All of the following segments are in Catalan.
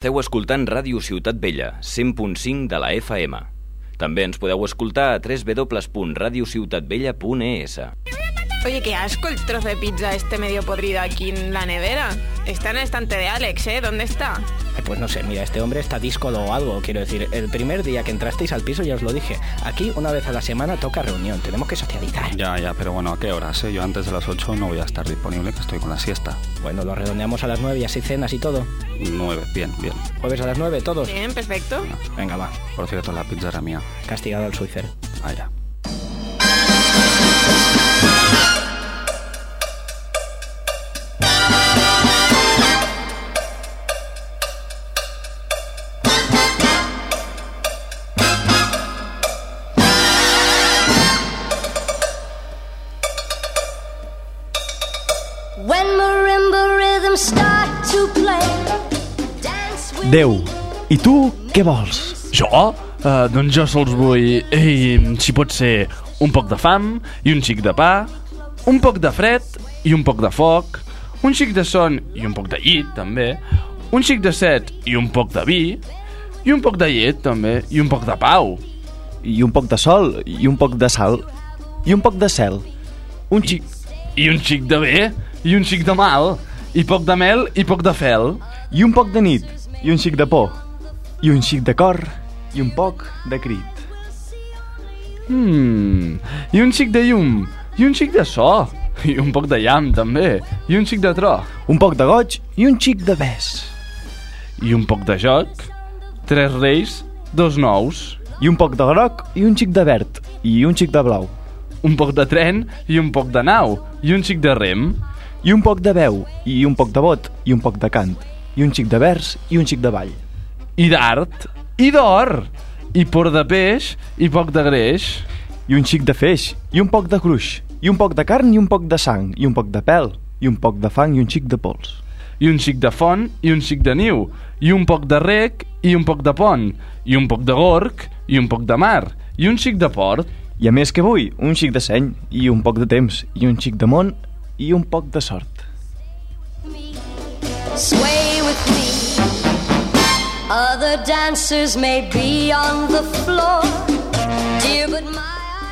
Esteu escoltant Ràdio Ciutat Vella, 100.5 de la FM. També ens podeu escoltar a www.radiociutatvella.es. Oye, qué asco el trozo de pizza este medio podrido aquí en la nevera. Está en el estante de Alex, ¿eh? ¿Dónde está? Eh, Pues no sé, mira, este hombre está disco o algo, quiero decir. El primer día que entrasteis al piso ya os lo dije. Aquí una vez a la semana toca reunión, tenemos que socializar. Ya, ya, pero bueno, ¿a qué horas? eh? Yo antes de las 8 no voy a estar disponible, que estoy con la siesta. Bueno, lo redondeamos a las 9 y así cenas y todo. 9, bien, bien. Jueves a las 9, todos. Bien, perfecto. Venga, va. Por cierto, la pizza era mía. Castigado al suicer. Ah, ya. Déu, i tu què vols? Jo? Uh, doncs jo sols vull, ei, si pot ser, un poc de fam i un xic de pa, un poc de fred i un poc de foc, un xic de son i un poc de llit, també, un xic de set i un poc de vi, i un poc de llet, també, i un poc de pau. I un poc de sol, i un poc de sal, i un poc de cel. Un xic... I un xic de bé, i un xic de mal, i poc de mel i poc de fel. I un poc de nit, i un xic de por, i un xic de cor, i un poc de crit. Hmm, i un xic de llum, i un xic de so, i un poc de llamp, també, i un xic de tro, Un poc de goig i un xic de bes. i un poc de joc, tres reis, dos nous, I un poc de groc i un xic de verd. I un xic de blau. un poc de tren i un poc de nau, i un xic de rem, I un poc de veu, i un poc de bot, i un poc de cant. I un xic de vers i un xic de ball. i d'art, i d'or, i por de peix, i poc de greix, I un xic de feix, i un poc de cruix. I un poc de carn i un poc de sang. I un poc de pèl, i un poc de fang i un xic de pols. i un xic de font, i un xic de niu, i un poc de rec, i un poc de pont, i un poc de gorg, i un poc de mar, i un xic de port, I a més que vull, un xic de seny, i un poc de temps, i un xic de món, i un poc de sort. Sway with me. Other dancers may be on the floor, dear, but my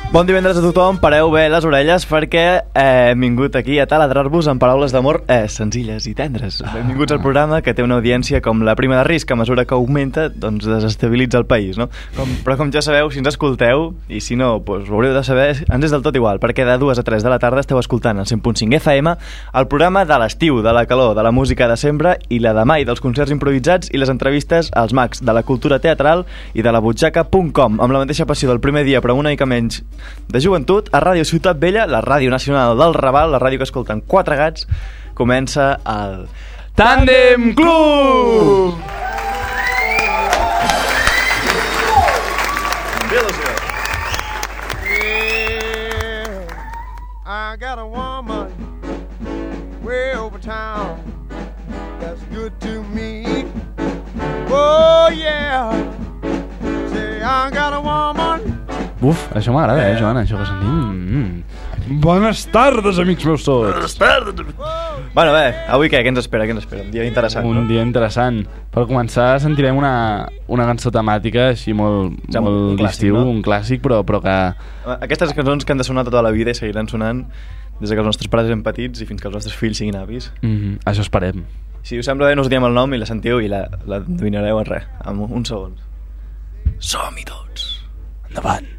Bon divendres a tothom, pareu bé les orelles perquè eh, hem vingut aquí a taladrar-vos amb paraules d'amor eh, senzilles i tendres. Benvinguts al programa que té una audiència com la prima de risc, a mesura que augmenta, doncs desestabilitza el país, no? Com, però com ja sabeu, si ens escolteu, i si no, doncs ho haureu de saber, ens és del tot igual, perquè de 2 a 3 de la tarda esteu escoltant el 100.5 FM, el programa de l'estiu, de la calor, de la música de sempre i la de mai, dels concerts improvisats i les entrevistes als mags de la cultura teatral i de la butxaca.com, amb la mateixa passió del primer dia, però una mica menys de joventut, a Ràdio Ciutat Vella, la ràdio nacional del Raval, la ràdio que escolten quatre gats, comença el... Tandem Club! I got a woman way over town that's good to me. Oh yeah. Say I got a woman. Uf, això m'agrada, eh, Joan, això que sentim. Mm. Bones tardes, amics meus tots. Bueno, bé, avui què? Què ens espera? Què ens espera? Un dia interessant, Un no? dia interessant. Per començar, sentirem una, una cançó temàtica així molt, Ja, un molt clàssic, d'estiu, no? un clàssic, però, però que... Aquestes cançons que han de sonar tota la vida i seguiran sonant des que els nostres pares eren petits i fins que els nostres fills siguin avis. Mm -hmm. Això esperem. Si us sembla bé, no us diem el nom i la sentiu i la, la endevinareu en res, en un segon. Som-hi tots! Endavant.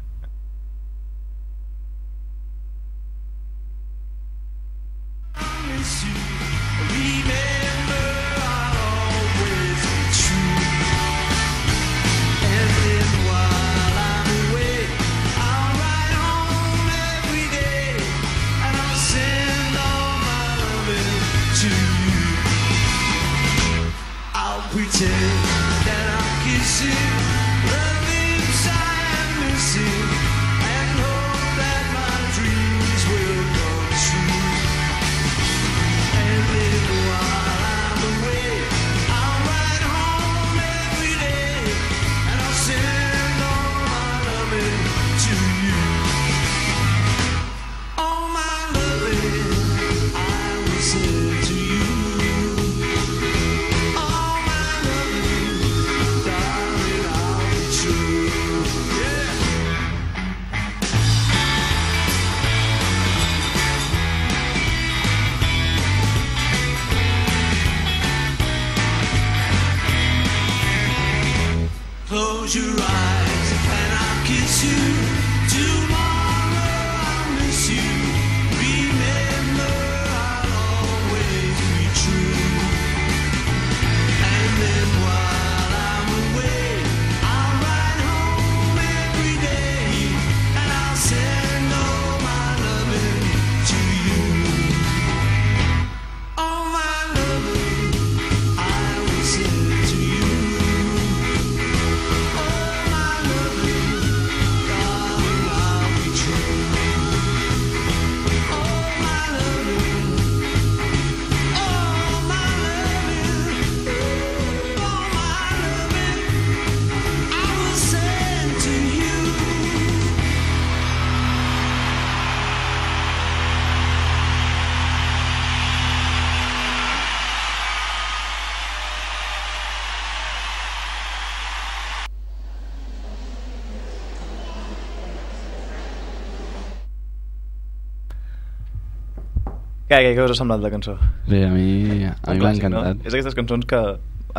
Què, què, què us ha semblat la cançó? Bé, a mi, a mi m'ha encantat. No? És d'aquestes cançons que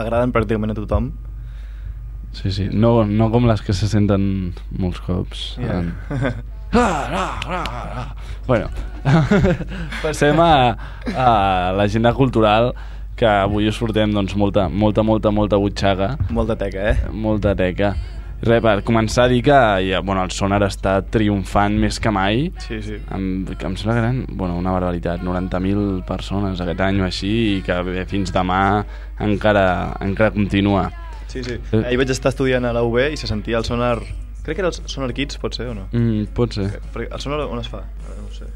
agraden pràcticament a tothom. Sí, sí. No, no com les que se senten molts cops. Ja. En- Ah, ah, ah, ah. Bueno, passem a, a l'agenda cultural que avui us portem doncs, molta, molta, molta, molta butxaga, Molta teca, eh? molta teca. Re, per començar a dir que ja, bueno, el Sonar està triomfant més que mai. Sí, sí. Em, que em sembla que eren bueno, una barbaritat, 90.000 persones aquest any o així, i que bé, fins demà encara, encara continua. Sí, sí. Eh. Ahir vaig estar estudiant a la UB i se sentia el sonar... Crec que era el Sonar Kids, pot ser o no? Mm, pot ser. Perquè el sonar on es fa? No sé.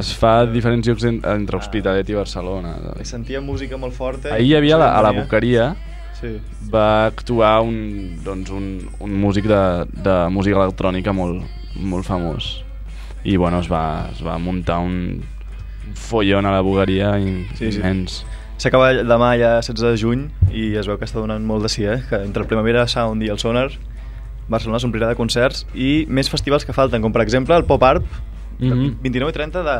Es fa a diferents llocs en, entre Hospitalet i Barcelona. I sentia música molt forta. Ahir hi havia la, a la. Boqueria, Sí. va actuar un, doncs un, un músic de, de música electrònica molt, molt famós. I bueno, es va, es va muntar un follon a la Boqueria in, Sí, sí. immens. S'acaba demà ja 16 de juny i es veu que està donant molt de sí, eh? Que entre el Primavera Sound i el Sonar Barcelona s'omplirà de concerts i més festivals que falten, com per exemple el Pop Art, mm 29 i 30 de,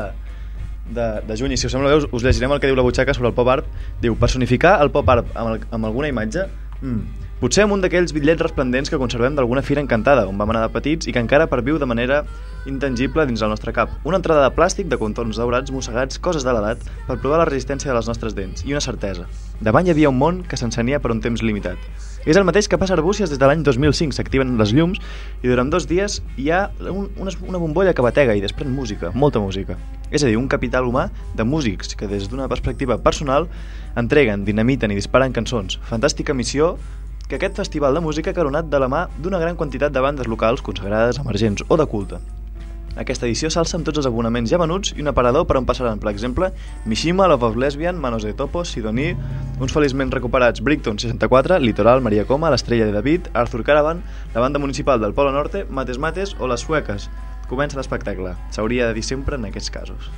de, de juny. I si us sembla bé, us, us llegirem el que diu la butxaca sobre el Pop Art. Diu, personificar el Pop Art amb, el, amb alguna imatge? Mm. Potser amb un d'aquells bitllets resplendents que conservem d'alguna fira encantada, on vam anar de petits i que encara perviu de manera intangible dins el nostre cap. Una entrada de plàstic de contorns daurats, mossegats, coses de l'edat, per provar la resistència de les nostres dents. I una certesa. Davant hi havia un món que s'encenia per un temps limitat. És el mateix que passa a Arbúcies des de l'any 2005. S'activen les llums i durant dos dies hi ha un, una, una bombolla que batega i desprèn música, molta música. És a dir, un capital humà de músics que des d'una perspectiva personal entreguen, dinamiten i disparen cançons. Fantàstica missió que aquest festival de música ha coronat de la mà d'una gran quantitat de bandes locals consagrades, emergents o de culte. Aquesta edició s'alça amb tots els abonaments ja venuts i un aparador per on passaran, per exemple, Mishima, Love of Lesbian, Manos de Topos, Sidoní, uns feliçment recuperats Brickton 64, Litoral, Maria Coma, l'Estrella de David, Arthur Caravan, la banda municipal del Polo Norte, Mates Mates o les Sueques. Comença l'espectacle. S'hauria de dir sempre en aquests casos.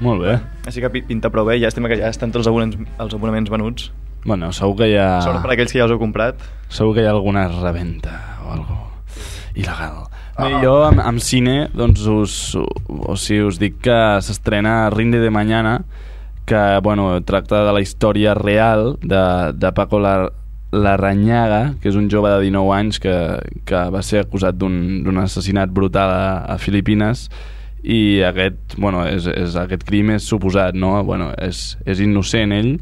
Molt bé. Així que pi- pinta prou bé, ja estem que ja estan tots els abonaments, els abonaments venuts. Bueno, segur que hi ha... Sort per aquells que ja els heu comprat. Segur que hi ha alguna reventa o algo il·legal. Ah. Jo amb, amb cine, doncs us, o sigui, us dic que s'estrena Rinde de Mañana, que bueno, tracta de la història real de, de Paco la, Larrañaga, que és un jove de 19 anys que, que va ser acusat d'un assassinat brutal a, a Filipines i aquest, bueno, és, és, aquest crim és suposat, no? Bueno, és, és innocent ell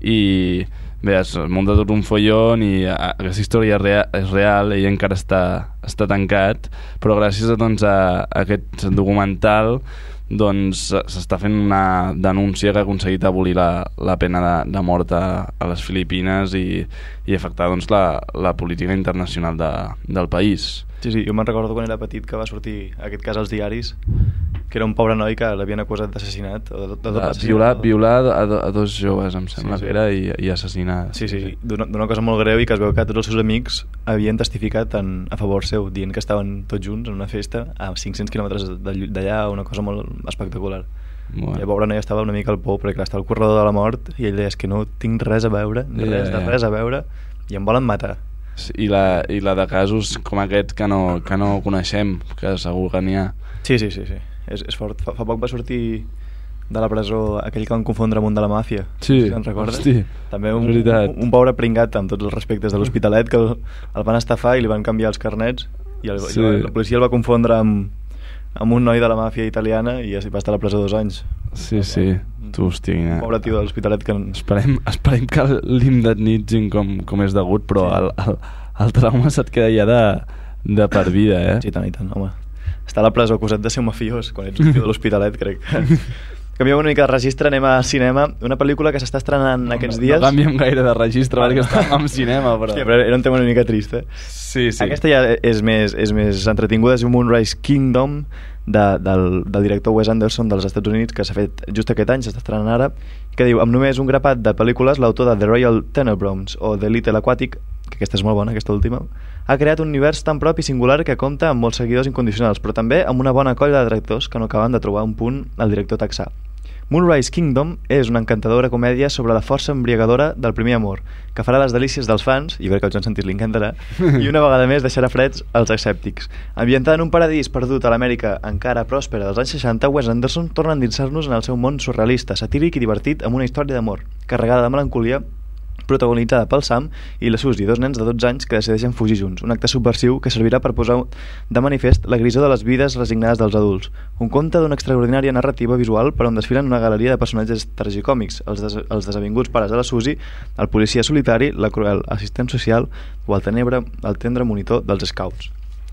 i bé, es munta tot un follon i aquesta història és real ell encara està, està tancat però gràcies a, doncs, a, a aquest documental doncs s'està fent una denúncia que ha aconseguit abolir la, la pena de, de mort a, a les Filipines i, i afectar doncs, la, la política internacional de, del país. Sí, sí, jo me'n recordo quan era petit que va sortir aquest cas als diaris, que era un pobre noi que l'havien acusat d'assassinat. De, de, de, De assassinat, violar, violar a, a dos joves, em sembla Sí, sí. que era, i, i assassinar. Sí, sí, d'una d'una cosa molt greu i que es veu que tots els seus amics havien testificat en, a favor seu, dient que estaven tots junts en una festa a 500 quilòmetres d'all- d'allà, una cosa molt espectacular. Bueno. I el pobre noi estava una mica al pou, perquè està al corredor de la mort i ell deia, és que no tinc res a veure, res, de ja. res a veure, i em volen matar. Sí, I la, I la de casos com aquest que no, que no coneixem, que segur que n'hi ha. Sí, sí, sí, sí. És, és fort. Fa, fa poc va sortir de la presó, aquell que van confondre amb un de la màfia. Sí, si recordes? hosti, També un, un, un pobre pringat amb tots els respectes de l'Hospitalet que el, el van estafar i li van canviar els carnets i, el, Sí. i la, la policia el va confondre amb, amb un noi de la màfia italiana i així va estar a la presó dos anys. Sí, sí. Tu, hosti, Un quina... pobre tio de l'Hospitalet que... Esperem, esperem que l'indemnitzin com, com és degut, però Sí. el, el, el trauma se't queda ja de, de per vida, eh? Sí, tant i tant, home. Està a la presó acusat de ser un mafiós, quan ets un tio de l'Hospitalet, crec. Canviem una mica de registre, anem a cinema. Una pel·lícula que s'està estrenant aquests dies... No canviem gaire de registre perquè estàvem en cinema, però... Hòstia, però era un tema una mica trist, eh? Sí, sí. Aquesta ja és més, és més entretinguda, és un Moonrise Kingdom de, del, del director Wes Anderson dels Estats Units, que s'ha fet just aquest any, s'està estrenant ara, que diu, amb només un grapat de pel·lícules, l'autor de The Royal Tenenbaums o The Little Aquatic, que aquesta és molt bona, aquesta última, ha creat un univers tan propi i singular que compta amb molts seguidors incondicionals, però també amb una bona colla de directors que no acaben de trobar un punt al director texà. Moonrise Kingdom és una encantadora comèdia sobre la força embriagadora del primer amor, que farà les delícies dels fans, i veure que el Joan Santís li encantarà, i una vegada més deixarà freds els escèptics. Ambientada en un paradís perdut a l'Amèrica encara pròspera dels anys 60, Wes Anderson torna a endinsar-nos en el seu món surrealista, satíric i divertit amb una història d'amor, carregada de melancolia protagonitzada pel Sam i la Susie, dos nens de 12 anys que decideixen fugir junts, un acte subversiu que servirà per posar de manifest la grisó de les vides resignades dels adults. Un conte d'una extraordinària narrativa visual per on desfilen una galeria de personatges tragicòmics, els, des els desavinguts pares de la Susie, el policia solitari, la cruel assistent social o el, tenebre, el tendre monitor dels scouts.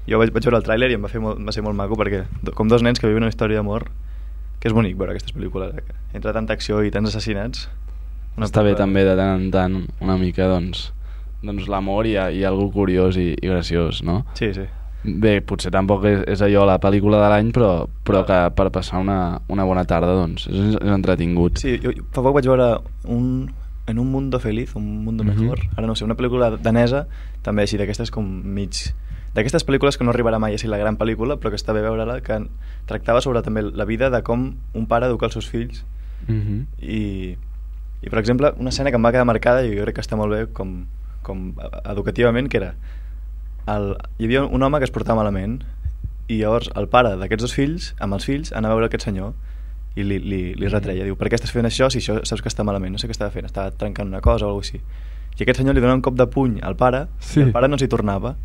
Jo vaig, vaig veure el tràiler i em va, fer molt, va ser molt maco perquè com dos nens que viuen una història d'amor que és bonic veure aquestes pel·lícules eh, entre tanta acció i tants assassinats Està bé també de tant en tant una mica, doncs, doncs l'amor i, i algú curiós i, i graciós, no? Sí, sí. Bé, potser tampoc és, és allò la pel·lícula de l'any, però, però que per passar una, una bona tarda, doncs, és, és entretingut. Sí, jo, fa poc vaig veure un, En un mundo feliz, un mundo Mhm. mejor, ara no sé, una pel·lícula danesa, també així, d'aquestes com mig... D'aquestes pel·lícules que no arribarà mai a ser la gran pel·lícula, però que està bé veure-la, que tractava sobre també la vida de com un pare educa els seus fills Mhm. i, i per exemple, una escena que em va quedar marcada i jo crec que està molt bé com, com educativament, que era el, hi havia un home que es portava malament i llavors el pare d'aquests dos fills amb els fills anava a veure aquest senyor i li, li, li retreia, diu, per què estàs fent això si això saps que està malament, no sé què estava fent estava trencant una cosa o alguna així. I aquest senyor li dona un cop de puny al pare Sí. i el pare no s'hi tornava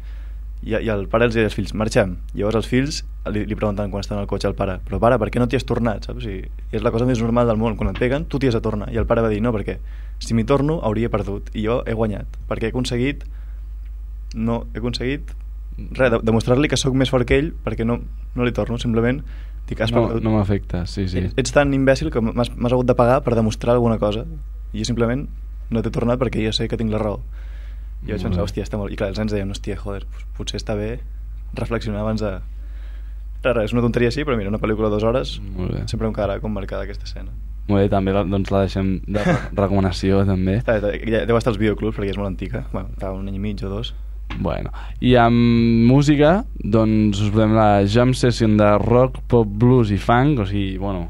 i, i el pare els deia als fills, marxem. Llavors els fills li, li pregunten quan estan al cotxe al pare però pare, per què no t'hi has tornat? Saps? I, és la cosa més normal del món, quan et peguen tu t'hi has de tornar. I el pare va dir, no, perquè si m'hi torno hauria perdut. I jo he guanyat perquè he aconseguit no, he aconseguit res, de, demostrar-li que sóc més fort que ell perquè no, no li torno, simplement dic, has No, perdut. no m'afecta, sí, sí. ets, ets tan imbècil que m'has hagut de pagar per demostrar alguna cosa. I jo simplement no t'he tornat perquè jo sé que tinc la raó i vaig pensar, hòstia, està molt... I clar, els nens deien, hòstia, joder, pues, potser està bé reflexionar abans de... Res, és una tonteria sí, però mira, una pel·lícula de dues hores Molt bé. sempre em quedarà com marcada aquesta escena. Molt bé, també la, doncs la deixem de re- recomanació, també. Està, bé, ja deu estar als videoclubs perquè és molt antica, bueno, fa un any i mig o dos. Bueno, i amb música, doncs us podem la jam session de rock, pop, blues i funk, o sigui, bueno,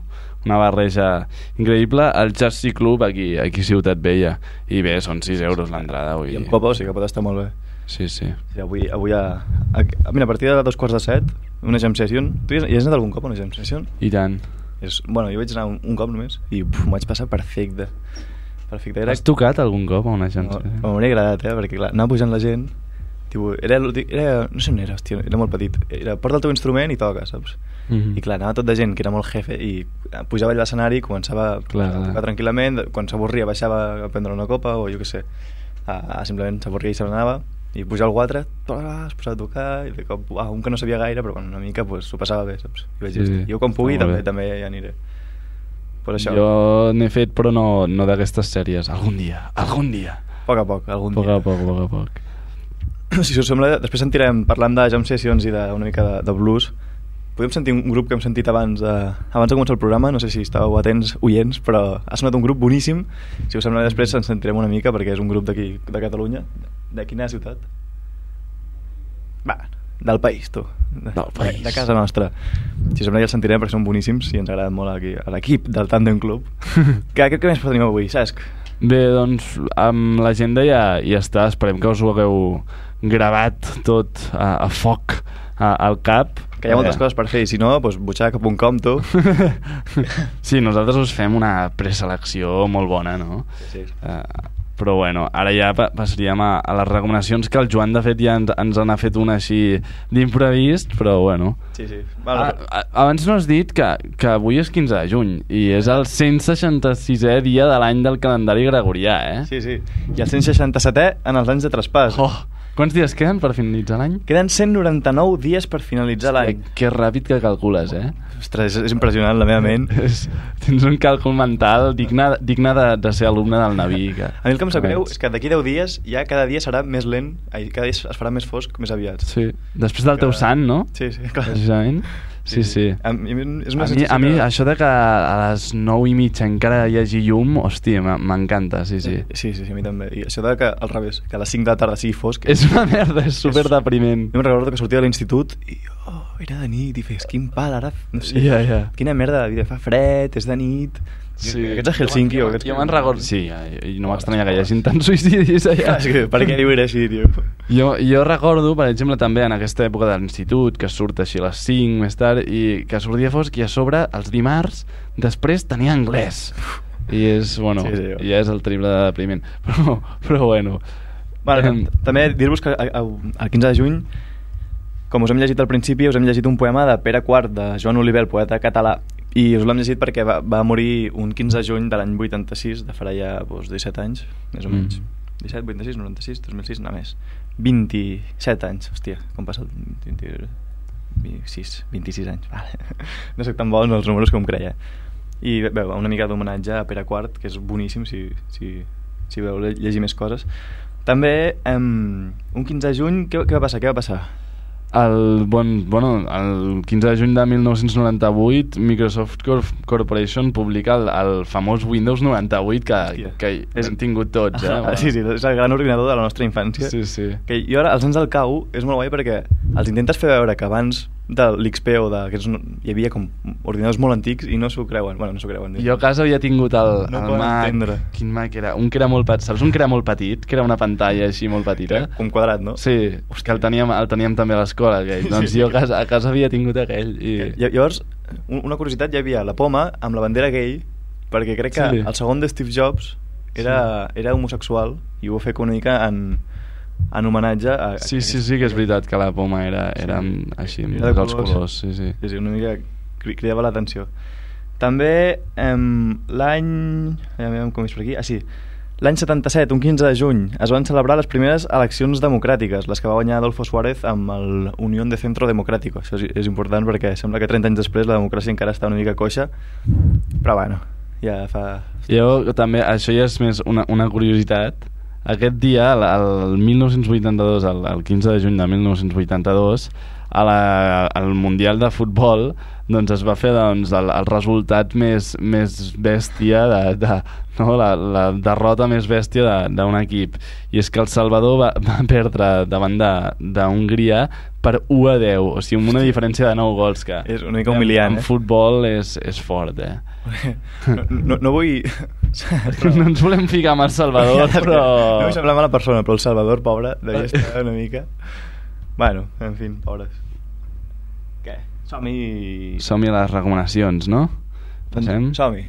una barreja increïble al Jersey Club aquí, aquí Ciutat Vella. I bé, són 6 euros l'entrada. I en Copa, o sigui que pot estar molt bé. Sí, sí. Sí, avui, avui a, a, a, mira, a partir de dos quarts de set, una jam session. Tu hi has, hi has anat algun cop a una jam session? I tant. És, bueno, jo vaig anar un, un cop només i m'ho vaig passar perfecte. Perfecte. Era, Has tocat algun cop a una jam No? M'hauria agradat, eh? Perquè clar, anava pujant la gent Tipo, era, era, no sé on era, hòstia, era molt petit. Era, porta el teu instrument i toca, saps? Mhm. I clar, anava tot de gent que era molt jefe i pujava allà a l'escenari, començava Clar, a tocar tranquil·lament, quan s'avorria baixava a prendre una copa o jo què sé, a, a simplement s'avorria i se n'anava i pujar algú altre, es posava a tocar i de cop, uau, un que no sabia gaire però bueno, una mica pues, s'ho passava bé, saps? I vaig Sí, dir, sí. "Hosti, jo quan pugui també, bé. també hi aniré. Per això, Jo n'he fet, però no, no d'aquestes sèries. Algun dia, algun dia. a poc a poc, algun A poc dia. a poc, poc a poc. si us sembla, després sentirem, parlant de jam sessions i d'una mica de, de blues, podem sentir un grup que hem sentit abans de, abans de començar el programa, no sé si estàveu atents, oients, però ha sonat un grup boníssim. Si us sembla, després ens sentirem una mica, perquè és un grup d'aquí, de Catalunya. De quina ciutat? Va, del país, tu. De, Del país. De, de casa nostra. Si us sembla, ja els sentirem perquè són boníssims i ens agraden molt aquí, a l'equip del Tandem Club. què, què, què més tenim avui, Cesc? Bé, doncs, amb l'agenda ja, ja està. Esperem que us ho hagueu gravat tot a, a foc a, al cap Que hi ha moltes coses per fer, i si no, doncs butxaca.com, tu. Sí, nosaltres us fem una preselecció molt bona, no? Sí, sí. Uh, però bueno, ara ja pa passaríem a, a les recomanacions que el Joan de fet ja ens, ens en ha fet una així d'imprevist, però bueno. Sí, sí. A, a, abans no has dit que, que avui és 15 de juny i és el 166è dia de l'any del calendari gregorià, eh? Sí, sí. I el 167è en els anys de traspàs. Oh, quants dies queden per finalitzar l'any? Queden 199 dies per finalitzar l'any. Que ràpid que calcules, eh? Ostres, és, és impressionant, la meva ment. És, tens un càlcul mental digne, digne de, de ser alumne del Naví. Que... A mi el que em sap greu és que d'aquí 10 dies ja cada dia serà més lent, ai, cada dia es farà més fosc més aviat. Sí. Després del teu Que- sant, no? Sí, sí, clar. Precisament. Sí, sí. A mi, és una A mi, a mi que- això de que a les 9 i mitja encara hi hagi llum, hòstia, m'encanta, sí, sí. Sí, sí, sí, a mi també. I això de que, al revés, que a les 5 de la tarda sigui fosc... És una merda, és super depriment. Jo me'n recordo que sortia de l'institut i oh, era de nit i fes, quin pal, ara... No sé, Ja, ja. Quina merda de vida, fa fred, és de nit... Sí. Aquests a Helsinki o aquests... Jo me'n recordo... Sí, i no m'estranya que hi hagi tants suïcidis allà. És que per què viure així, tio? Jo, jo recordo, per exemple, també en aquesta època de l'institut, que surt així a les 5 més tard, i que sortia fosc i a sobre, els dimarts, després tenia anglès. I és, bueno, Sí, sí. ja és el triple de depriment. Però, però bueno. Vale, Em, també dir-vos que el 15 de juny, com us hem llegit al principi, us hem llegit un poema de Pere IV, de Joan Oliver, el poeta català, i us l'hem llegit perquè va, va morir un 15 de juny de l'any 86, de farà ja doncs, 17 anys, més o menys. Mm. 17, 86, 96, 2006, no més. 27 anys, hòstia, com passa el... 20, 26, 26 anys, vale. No soc tan bo en els números com creia. I veu, una mica d'homenatge a Pere IV, que és boníssim si, si, si veu llegir més coses. També, um, un 15 de juny, què, què va passar? Què va passar? El, bon, bueno, el 15 de juny de 1998 Microsoft Corp Corporation publica el, el famós Windows 98 que, Hòstia. que És- hem tingut tots eh? Ah, sí, sí, és el gran ordinador de la nostra infància. sí, sí. Que jo ara, els anys del cau, és molt guai perquè els intentes fer veure que abans de l'XP o de... Que hi havia com ordinadors molt antics i no s'ho creuen. Bueno, no s'ho creuen. Jo a casa havia tingut el, No el Mac entendre. Quin Mac era? Un que era molt petit Saps un que era molt petit? Que era una pantalla així molt petita Com quadrat, no? Sí, que el teníem, el teníem també a l'escola aquell. Doncs Sí. jo a casa, a casa havia tingut aquell i... Llavors, un- una curiositat, hi havia la poma amb la bandera gay, perquè crec que Sí. el segon de Steve Jobs era, era homosexual i ho va fer com una mica en, en homenatge a... a Sí, sí, sí que és veritat que la poma era, era amb, així, amb Era els colors, sí, sí. Sí, sí, una mica cri- cridava l'atenció. També em, l'any... Ja veiem com és per aquí. Ah, sí. L'any 77, un 15 de juny, es van celebrar les primeres eleccions democràtiques, les que va guanyar Adolfo Suárez amb el Unión de Centro Democrático. Això és, és important perquè sembla que 30 anys després la democràcia encara està una mica coixa, però bueno, ja fa... Jo també, això ja és més una, una curiositat. Aquest dia, el, el 1982, el, el 15 de juny de 1982, a la, al Mundial de Futbol doncs es va fer doncs, el, el resultat més, més bèstia de, de, no? la, la derrota més bèstia de- d'un equip i és que El Salvador va, va perdre davant de- d'Hongria per 1 a 10 o sigui amb una diferència de 9 gols que És una mica humiliant, en, en eh? futbol és, és fort eh? No, no, no vull... no ens volem ficar amb El Salvador, però... No vull semblar mala persona, però el Salvador, pobre, devia estar una mica... Bueno, en fi, pobres. Què? Som-hi... Som-hi a les recomanacions, no? Passem? Som-hi.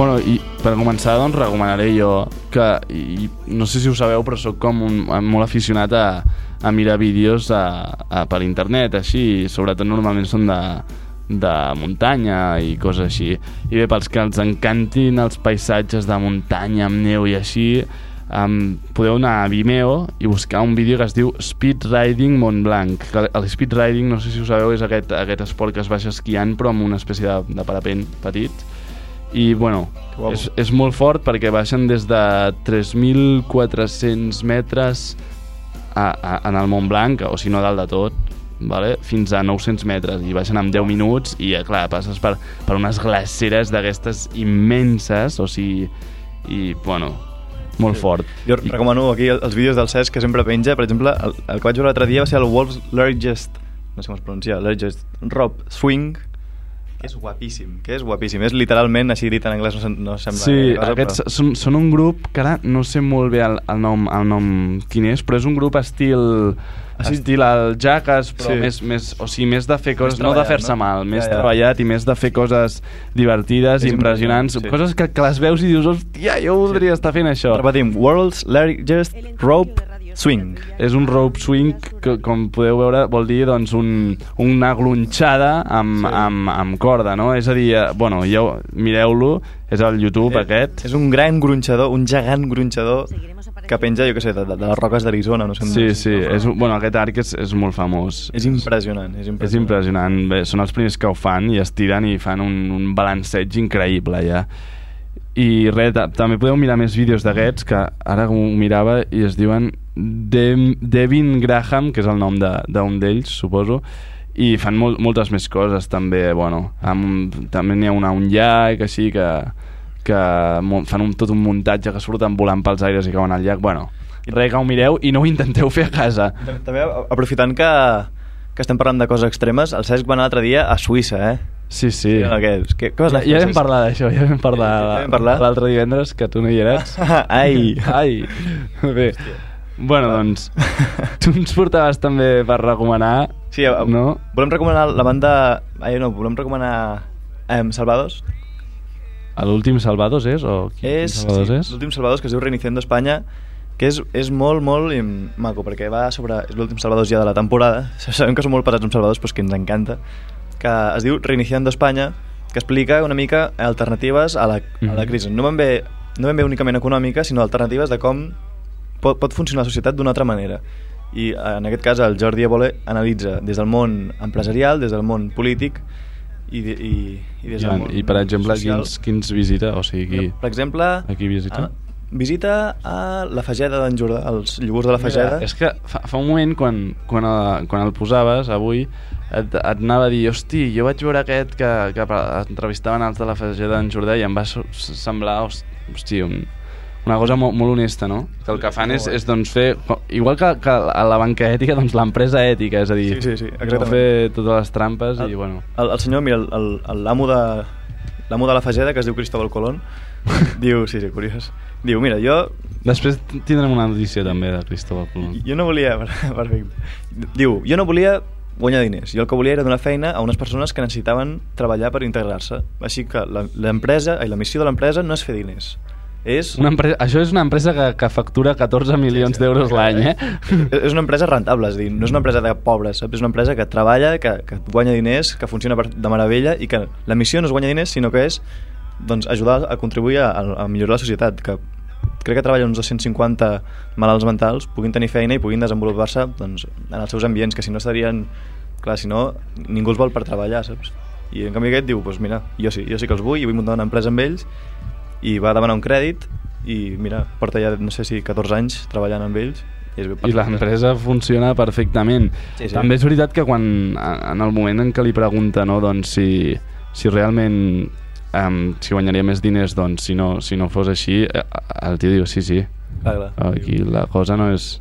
Bueno, i per començar, doncs, recomanaré jo que, i no sé si ho sabeu, però sóc com un, molt aficionat a, a mirar vídeos a, a, per internet, així, i sobretot normalment són de, de muntanya i coses així. I bé, pels que els encantin els paisatges de muntanya amb neu i així, um, podeu anar a Vimeo i buscar un vídeo que es diu Speed Riding Mont Blanc. El speed riding, no sé si ho sabeu, és aquest, aquest esport que es baixa esquiant però amb una espècie de, de parapent petit i bueno, guapo. és, és molt fort perquè baixen des de 3.400 metres a, a, en el Mont Blanc, o si no dalt de tot, vale? fins a 900 metres i baixen en 10 minuts i eh, clar, passes per, per unes glaceres d'aquestes immenses o sigui, i bueno molt fort Jo recomano aquí els vídeos del Cesc que sempre penja, per exemple, el, el que vaig veure l'altre dia va ser el World's Largest, no sé com es pronuncia, Largest Rope Swing, que és guapíssim, que és guapíssim. És literalment, així dit en anglès no, no sembla Sí, cosa, aquests però... són, són un grup que ara no sé molt bé el, el, nom, el nom quin és, però és un grup estil sí? estil el Jackass, però Sí. més, més, o sigui, més de fer coses, no de fer-se no? mal, més Ja, ja. treballat i més de fer coses divertides, És impressionants, impressionant, sí. coses que, que les veus i dius, hòstia, jo voldria estar fent això. Repetim, World's Largest Rope Swing. És un rope swing que, com podeu veure, vol dir doncs, un, una glonxada amb, Sí. amb, amb corda, no? És a dir, eh, bueno, ja mireu-lo, és al YouTube Eh, aquest. És un gran gronxador, un gegant gronxador que penja, jo què sé, de, de, de les roques d'Arizona, no sé. Sí, sí, és, un- bueno, aquest arc és, és molt famós. És impressionant, és impressionant. És impressionant. Bé, són els primers que ho fan i es tiren i fan un, un balanceig increïble, ja. I res, ta- també podeu mirar més vídeos d'aquests, que ara ho mirava i es diuen Dem Devin Graham, que és el nom de- d'un d'ells, suposo, i fan molt, moltes més coses també, bueno, amb, també n'hi ha una, un llac així que, que fan un, tot un muntatge que surten volant pels aires i cauen al llac, bueno, res que ho mireu i no ho intenteu fer a casa. També aprofitant que, que estem parlant de coses extremes, el Cesc va anar l'altre dia a Suïssa, eh? Sí, sí. No, què, què, vas Ja, ja vam parlar d'això, ja vam parlar Ja vam parlar? l'altre divendres, que tu no hi eres. Ai. Ai. Bé. Bueno, doncs, tu ens portaves també per recomanar... Sí, eh, no? volem recomanar la banda... Ai, no, volem recomanar eh, Salvados. L'últim Salvados és? O quin, És, Salvados sí, és? l'últim Salvados que es diu Reiniciando Espanya que és, és molt, molt maco perquè va sobre... és l'últim Salvados ja de la temporada sabem que som molt pesats amb Salvados però és que ens encanta que es diu Reiniciando Espanya que explica una mica alternatives a la, a la Mhm. crisi no ben, bé, no ben bé únicament econòmica sinó alternatives de com pot, pot funcionar la societat d'una altra manera i en aquest cas el Jordi Évole analitza des del món empresarial, des del món polític i, i, i des del I, món I, per exemple, social. quins, quins visita? O sigui, qui, Per exemple... a qui visita? a- visita a la Fageda d'en Jordà, els llugurs de la Fageda. Mira, és que fa, fa un moment, quan, quan, a, quan el posaves, avui, et, et anava a dir, hosti, jo vaig veure aquest que, que entrevistaven els de la Fageda d'en Jordà i em va semblar, host- hosti, un, una cosa molt, molt honesta, no? Que el que fan és, és doncs, fer... Igual que, que a la banca ètica, doncs l'empresa ètica, és a dir, Sí, sí, sí, no exactament. fer totes les trampes i, bueno... El, el senyor, mira, el- el- l'amo de l'amo de la Fageda, que es diu Cristóbal Colón, diu, sí, sí, curiós, diu, mira, jo, Després tindrem una notícia també de Cristóbal Colón. jo no volia... Perfecte. Diu, jo no volia guanyar diners. Jo el que volia era donar feina a unes persones que necessitaven treballar per integrar-se. Així que la- l'empresa, ai, la missió de l'empresa no és fer diners. És Una empresa, això és una empresa que, que factura 14 milions d'euros l'any, eh? és una empresa rentable, és dir, no és una empresa de pobres, saps? És una empresa que treballa, que, que guanya diners, que funciona de meravella i que la missió no és guanyar diners, sinó que és doncs, ajudar a contribuir a, a millorar la societat, que crec que treballa uns 250 malalts mentals puguin tenir feina i puguin desenvolupar-se doncs, en els seus ambients, que si no estarien... Clar, si no, ningú els vol per treballar, saps? I en canvi aquest diu, doncs mira, jo sí, jo sí que els vull, i vull muntar una empresa amb ells, i va demanar un crèdit, i mira, porta ja, no sé si 14 anys treballant amb ells, i, I l'empresa funciona perfectament. Sí, sí. També és veritat que quan, en el moment en què li pregunta no, doncs, si, si realment um, si guanyaria més diners, doncs si no, si no fos així, eh, el tio diu sí, sí. Clar, clar. Aquí la cosa no és...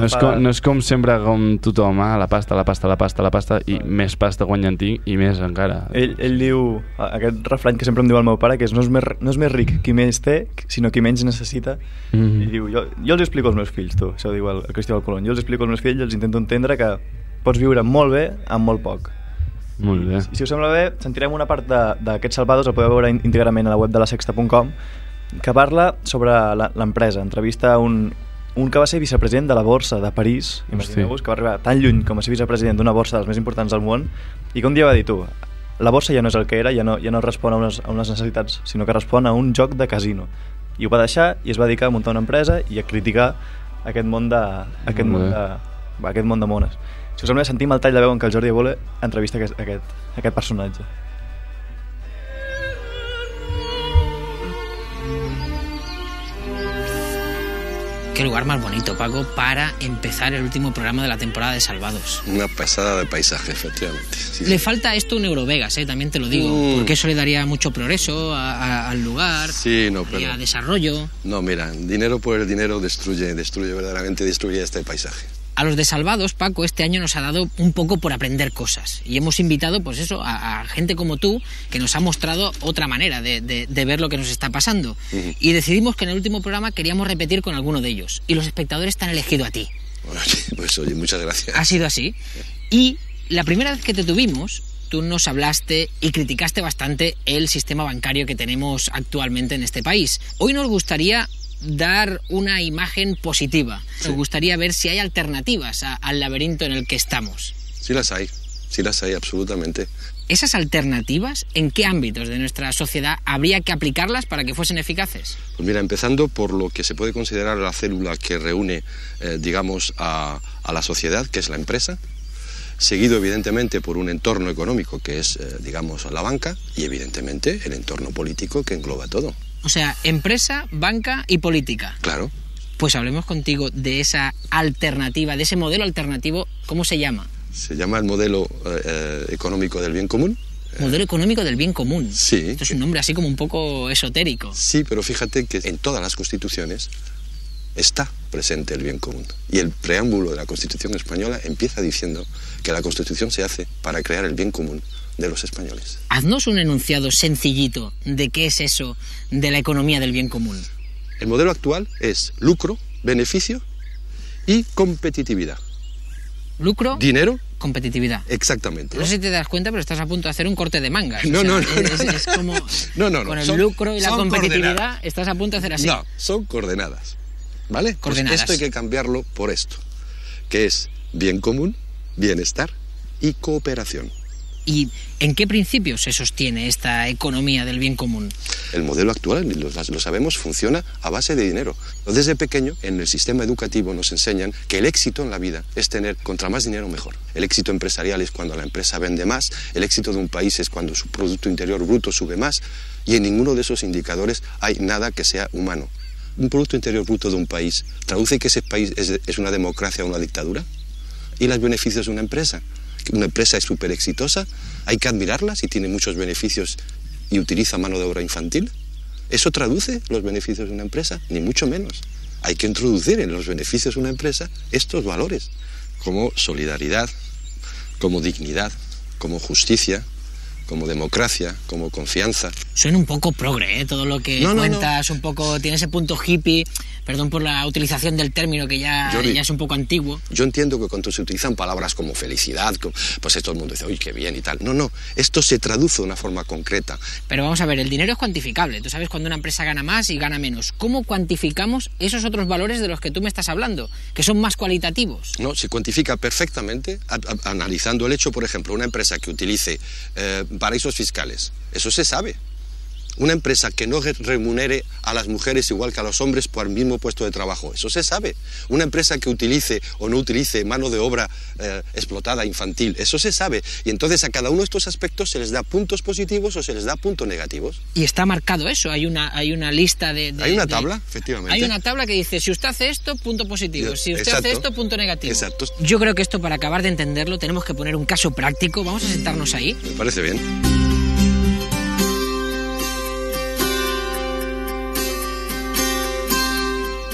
No és, com, no és com sempre com tothom, ah, la pasta, la pasta, la pasta, la pasta, i més pasta guanyen tinc i més encara. Ell, ell diu, aquest refrany que sempre em diu el meu pare, que és no és més, no és més ric qui més té, sinó qui menys necessita. Mhm. I diu, jo, jo els explico als meus fills, tu, això ho diu el, el Cristóbal Colón, jo els explico als meus fills, els intento entendre que pots viure molt bé amb molt poc. Molt bé. I si us sembla bé, sentirem una part d'aquests salvados, el podeu veure ín- íntegrament a la web de la sexta.com, que parla sobre la- l'empresa. Entrevista un, un que va ser vicepresident de la borsa de París, imagineu-vos, que va arribar tan lluny com a ser vicepresident d'una borsa dels més importants del món, i que un dia va dir tu, la borsa ja no és el que era, ja no, ja no respon a unes, a unes necessitats, sinó que respon a un joc de casino. I ho va deixar i es va dedicar a muntar una empresa i a criticar aquest món de, aquest món de, aquest món de mones. Si us sembla, sentim el tall de veu en què el Jordi Evole entrevista aquest, aquest, aquest personatge. Qué lugar más bonito, Paco, para empezar el último programa de la temporada de Salvados. Una pasada de paisaje, efectivamente. Sí, Le sí. falta a esto un Eurovegas, ¿eh? también te lo digo, Mm. porque eso le daría mucho progreso a- a- al lugar, Sí, no, daría pero... desarrollo. No, mira, dinero por el dinero destruye, destruye, verdaderamente destruye este paisaje. A los de Salvados, Paco, este año nos ha dado un poco por aprender cosas. Y hemos invitado, pues eso, a, a gente como tú, que nos ha mostrado otra manera de, de- de ver lo que nos está pasando. Y decidimos que en el último programa queríamos repetir con alguno de ellos. Y los espectadores te han elegido a ti. Bueno, pues oye, muchas gracias. Ha sido así. Y la primera vez que te tuvimos, tú nos hablaste y criticaste bastante el sistema bancario que tenemos actualmente en este país. Hoy nos gustaría dar una imagen positiva. Nos gustaría ver si hay alternativas a- al laberinto en el que estamos. Sí las hay, sí las hay, absolutamente. ¿Esas alternativas en qué ámbitos de nuestra sociedad habría que aplicarlas para que fuesen eficaces? Pues mira, empezando por lo que se puede considerar la célula que reúne, eh, digamos, a, a la sociedad, que es la empresa, seguido evidentemente por un entorno económico que es, eh, digamos, la banca y evidentemente el entorno político que engloba todo. O sea, empresa, banca y política. Claro. Pues hablemos contigo de esa alternativa, de ese modelo alternativo, ¿cómo se llama? Se llama el modelo eh, eh, económico del bien común. Modelo económico del bien común. Sí. Esto es un nombre así como un poco esotérico. Sí, pero fíjate que en todas las constituciones está presente el bien común. Y el preámbulo de la Constitución española empieza diciendo que la Constitución se hace para crear el bien común de los españoles. Haznos un enunciado sencillito de qué es eso de la economía del bien común. El modelo actual es lucro, beneficio y competitividad. Lucro, Dinero, competitividad. exactamente. No sé si te das cuenta, pero estás a punto de hacer un corte de mangas. No, O sea, no, no, Es, no, es como No, no, no. con el son- lucro y la competitividad, coordenadas. estás a punto de hacer así. No, son coordenadas. ¿Vale? Pues Coordenadas. esto hay que cambiarlo por esto, que es bien común, bienestar y cooperación. ¿Y en qué principios se sostiene esta economía del bien común? El modelo actual, lo, lo sabemos, funciona a base de dinero. Desde pequeño, en el sistema educativo nos enseñan que el éxito en la vida es tener contra más dinero mejor. El éxito empresarial es cuando la empresa vende más, el éxito de un país es cuando su Producto Interior Bruto sube más, y en ninguno de esos indicadores hay nada que sea humano. ¿Un Producto Interior Bruto de un país traduce que ese país es, es una democracia o una dictadura? ¿Y los beneficios de una empresa? Una empresa es súper exitosa, hay que admirarla si tiene muchos beneficios y utiliza mano de obra infantil. ¿Eso traduce los beneficios de una empresa? Ni mucho menos. Hay que introducir en los beneficios de una empresa estos valores, como solidaridad, como dignidad, como justicia, como democracia, como confianza. Suena un poco progre, ¿eh? Todo lo que No, no, cuentas, un poco... Tiene ese punto hippie, perdón por la utilización del término que ya, es un poco antiguo. Yo entiendo que cuando se utilizan palabras como felicidad, pues todo el mundo dice, uy, qué bien y tal. No, no, esto se traduce de una forma concreta. Pero vamos a ver, el dinero es cuantificable. Tú sabes cuando una empresa gana más y gana menos. ¿Cómo cuantificamos esos otros valores de los que tú me estás hablando, que son más cualitativos? ¿no? Se cuantifica perfectamente a- a- analizando el hecho, por ejemplo, una empresa que utilice eh, paraísos fiscales. Eso se sabe. Una empresa que no re- remunere a las mujeres igual que a los hombres por el mismo puesto de trabajo. Eso se sabe. Una empresa que utilice o no utilice mano de obra eh, explotada infantil. Eso se sabe. Y entonces a cada uno de estos aspectos se les da puntos positivos o se les da puntos negativos. Y está marcado eso. Hay una, hay una lista de, de- Hay una de- tabla, efectivamente. Hay una tabla que dice, si usted hace esto, punto positivo. Si usted hace esto, punto negativo. Exacto. Yo creo que esto, para acabar de entenderlo, tenemos que poner un caso práctico. Vamos a sentarnos ahí. Me parece bien.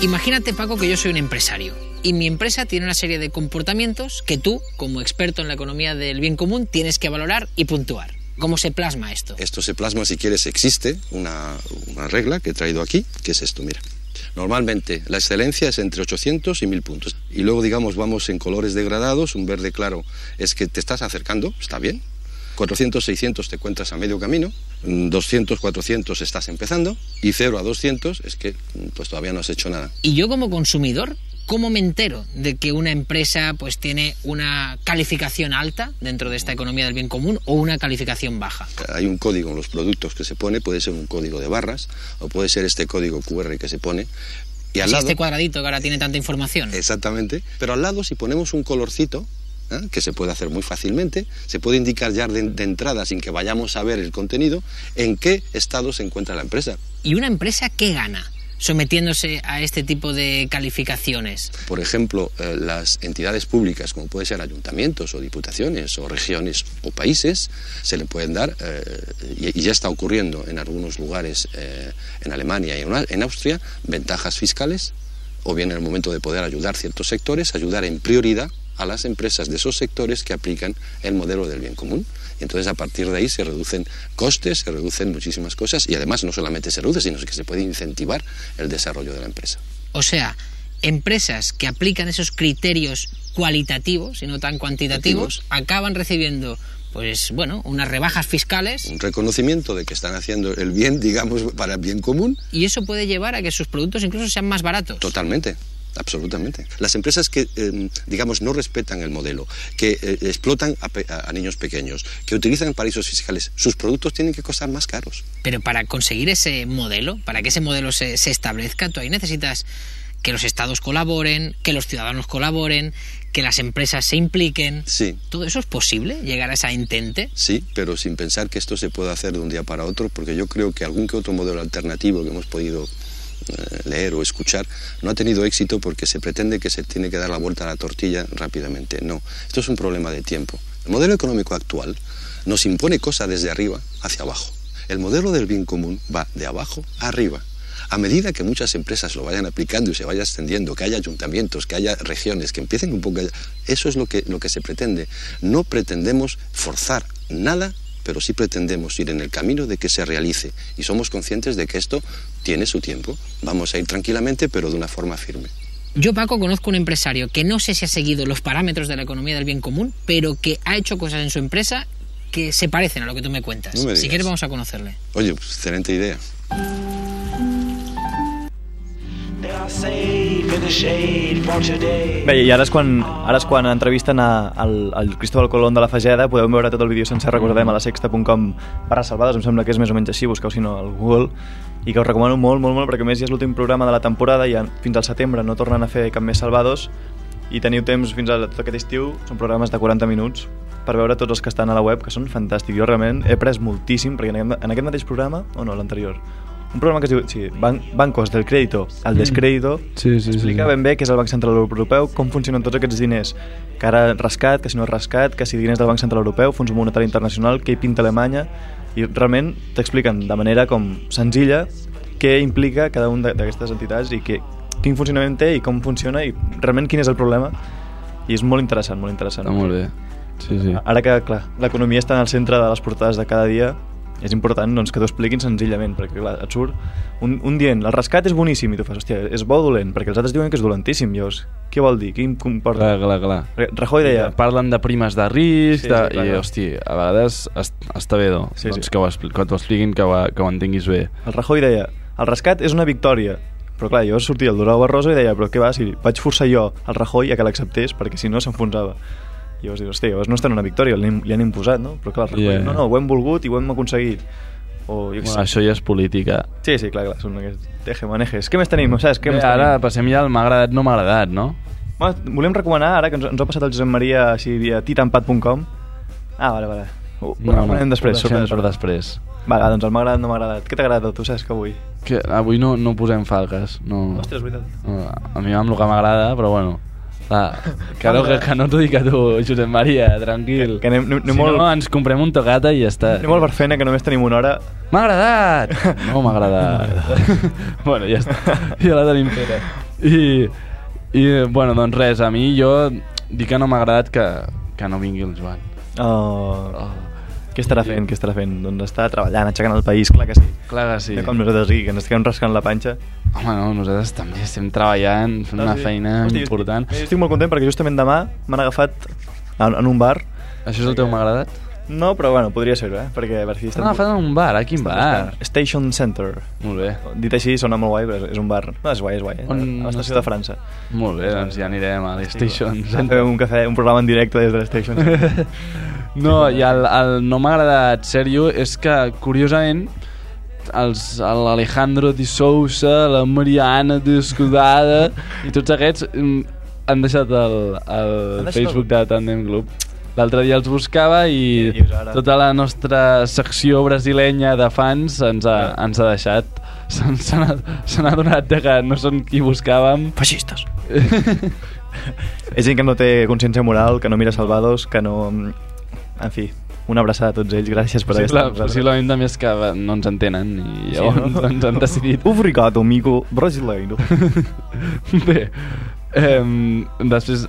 Imagínate, Paco, que yo soy un empresario y mi empresa tiene una serie de comportamientos que tú, como experto en la economía del bien común, tienes que valorar y puntuar. ¿Cómo se plasma esto? Esto se plasma, si quieres, existe una, una regla que he traído aquí, que es esto, mira. Normalmente la excelencia es entre 800 y 1000 puntos. Y luego, digamos, vamos en colores degradados, un verde claro es que te estás acercando, está bien. 400, 600 te encuentras a medio camino, mm, 200, 400 estás empezando y 0 a 200 es que mm, pues todavía no has hecho nada. Y yo como consumidor, ¿cómo me entero de que una empresa pues tiene una calificación alta dentro de esta economía del bien común o una calificación baja? Hay un código en los productos que se pone, puede ser un código de barras o puede ser este código QR que se pone. Y al lado, este cuadradito que ahora tiene tanta información. Exactamente. Pero al lado, si ponemos un colorcito, ¿eh? que se puede hacer muy fácilmente, se puede indicar ya de, de entrada, sin que vayamos a ver el contenido, en qué estado se encuentra la empresa. ¿Y una empresa qué gana sometiéndose a este tipo de calificaciones? Por ejemplo, eh, las entidades públicas, como pueden ser ayuntamientos o diputaciones o regiones o países, se le pueden dar, eh, y, y ya está ocurriendo en algunos lugares en Alemania y en, en Austria, ventajas fiscales, o bien en el momento de poder ayudar ciertos sectores, ayudar en prioridad a las empresas de esos sectores que aplican el modelo del bien común. Y entonces a partir de ahí se reducen costes, se reducen muchísimas cosas y además no solamente se reduce, sino que se puede incentivar el desarrollo de la empresa. O sea, empresas que aplican esos criterios cualitativos y no tan cuantitativos acaban recibiendo pues bueno, unas rebajas fiscales Un reconocimiento de que están haciendo el bien, digamos, para el bien común. y eso puede llevar a que sus productos incluso sean más baratos. Totalmente. Absolutamente. Las empresas que, eh, digamos, no respetan el modelo, que eh, explotan a, pe- a- niños pequeños, que utilizan paraísos fiscales, sus productos tienen que costar más caros. Pero para conseguir ese modelo, para que ese modelo se, se establezca, tú ahí necesitas que los estados colaboren, que los ciudadanos colaboren, que las empresas se impliquen. Sí. ¿Todo eso es posible? ¿Llegar a esa intente? Sí, pero sin pensar que esto se puede hacer de un día para otro, porque yo creo que algún que otro modelo alternativo que hemos podido leer o escuchar no ha tenido éxito porque se pretende que se tiene que dar la vuelta a la tortilla rápidamente. No, esto es un problema de tiempo. El modelo económico actual nos impone cosas desde arriba hacia abajo. El modelo del bien común va de abajo a arriba. A medida que muchas empresas lo vayan aplicando y se vaya extendiendo, que haya ayuntamientos, que haya regiones, que empiecen un poco... Eso es lo que, lo que se pretende. No pretendemos forzar nada, pero sí pretendemos ir en el camino de que se realice. Y somos conscientes de que esto tiene su tiempo. Vamos a ir tranquilamente, pero de una forma firme. Yo, Paco, conozco un empresario que no sé si ha seguido los parámetros de la economía del bien común, pero que ha hecho cosas en su empresa que se parecen a lo que tú me cuentas. No me si quieres vamos a conocerle. Oye, pues, excelente idea. Bé, i ara és quan, ara és quan entrevisten a, al, al Cristóbal Colón de la Fageda, podeu veure tot el vídeo sencer, recordem, a la sexta.com barra salvades, em sembla que és més o menys així, busqueu si no al Google, i que us recomano molt, molt, molt, perquè més ja és l'últim programa de la temporada, i fins al setembre no tornen a fer cap més salvados, i teniu temps fins a tot aquest estiu, són programes de 40 minuts, per veure tots els que estan a la web, que són fantàstics. Jo realment he après moltíssim, perquè en aquest, en aquest mateix programa, o no, l'anterior, un programa que es diu sí, Ban Bancos del Crédito al Descrédito, Sí, sí, sí, explica sí. ben bé què és el Banc Central Europeu, com funcionen tots aquests diners, que ara rescat, que si no és rescat, que si diners del Banc Central Europeu, Fons Monetari Internacional, què hi pinta Alemanya, i realment t'expliquen de manera com senzilla què implica cada un d'aquestes entitats i que, quin funcionament té i com funciona i realment quin és el problema i és molt interessant, molt interessant. Està molt bé. Sí, sí. Ara que, clar, l'economia està en el centre de les portades de cada dia, és important doncs, que t'ho expliquin senzillament, perquè clar, et surt un, un dient, el rescat és boníssim, i tu fas, hòstia, és bo dolent? Perquè els altres diuen que és dolentíssim, llavors, què vol dir? Quin comporta? Clar, clar, clar. Perquè Rajoy deia... Parlen de primes de risc, Sí, de, sí, clar, i, hosti, a vegades es, està bé, no? Sí, doncs sí. Que, ho expli que expliquin, que ho, que ho entenguis bé. El Rajoy deia, el rescat és una victòria. Però clar, jo sortia el Durau Barroso i deia, però què va, si vaig forçar jo al Rajoy a que l'acceptés, perquè si no s'enfonsava. I llavors dius, hòstia, llavors no està en una victòria, li, li han imposat, no? Però clar, Yeah. no, no, ho hem volgut i ho hem aconseguit. O, jo Bueno, sé. això ja és política. Sí, sí, clar, clar, són aquests teje-manejes. Què més tenim, saps? Què Bé, més ara tenim? passem ja al m'ha agradat, no m'ha agradat, no? Bueno, volem recomanar, ara que ens, ens ha passat el Josep Maria així via titanpat.com. Ah, vale, vale. Ho, ho recomanem després, ho deixem per després. Va, doncs el m'ha agradat, no m'ha agradat. Què t'ha agradat, tu saps que avui? Que avui no, no posem falques. No, Ostres, veritat. no, a mi amb el que m'agrada, però bueno. Va, que, no, que, que no t'ho dic a tu, Josep Maria, tranquil. Que, que anem, anem, anem si molt, no, ens comprem un tocata i ja està. anem molt per feina, que només tenim una hora. M'ha agradat! No m'ha agradat. bueno, ja està. Ja la tenim feta. I, I, bueno, doncs res, a mi jo dic que no m'ha agradat que, que no vingui el Joan. Oh. oh. Què estarà fent, què estarà fent? Doncs està treballant, aixecant el país, clar que sí. Clar que sí. No com nosaltres aquí, que ens estem rascant la panxa. Home, no, nosaltres també estem treballant, fent una feina Hosti, jo important. Estic, jo estic molt content perquè justament demà m'han agafat en, en un bar. Això és el teu m'ha agradat? No, però bueno, podria ser-ho, eh? Perquè per fi Estan agafant un bar, a quin bar? Station Center. Molt bé. Dit així sona molt guai, però és un bar. No, és guai, és guai. Eh? On a l'estació de França. Molt bé, doncs ja anirem a l'Station Sí, Center. Fem un cafè, un programa en directe des de l'Station Center. No, i el, el no m'ha agradat sèrio és que, curiosament, l'Alejandro Di Sousa, la Mariana Descudada i tots aquests mm, han deixat el, el deixat Facebook de Tandem Club. L'altre dia els buscava i tota la nostra secció brasilenya de fans ens ha, ens ha deixat. Se n'ha adonat de que no són qui buscàvem. Feixistes. És gent que no té consciència moral, que no mira salvados, que no... En fi, una abraçada a tots ells. Gràcies per Possible, nosaltres. possiblement també és que no ens entenen i llavors Sí, no? doncs han decidit Obrigado, amigo brasileiro. Bé, eh, després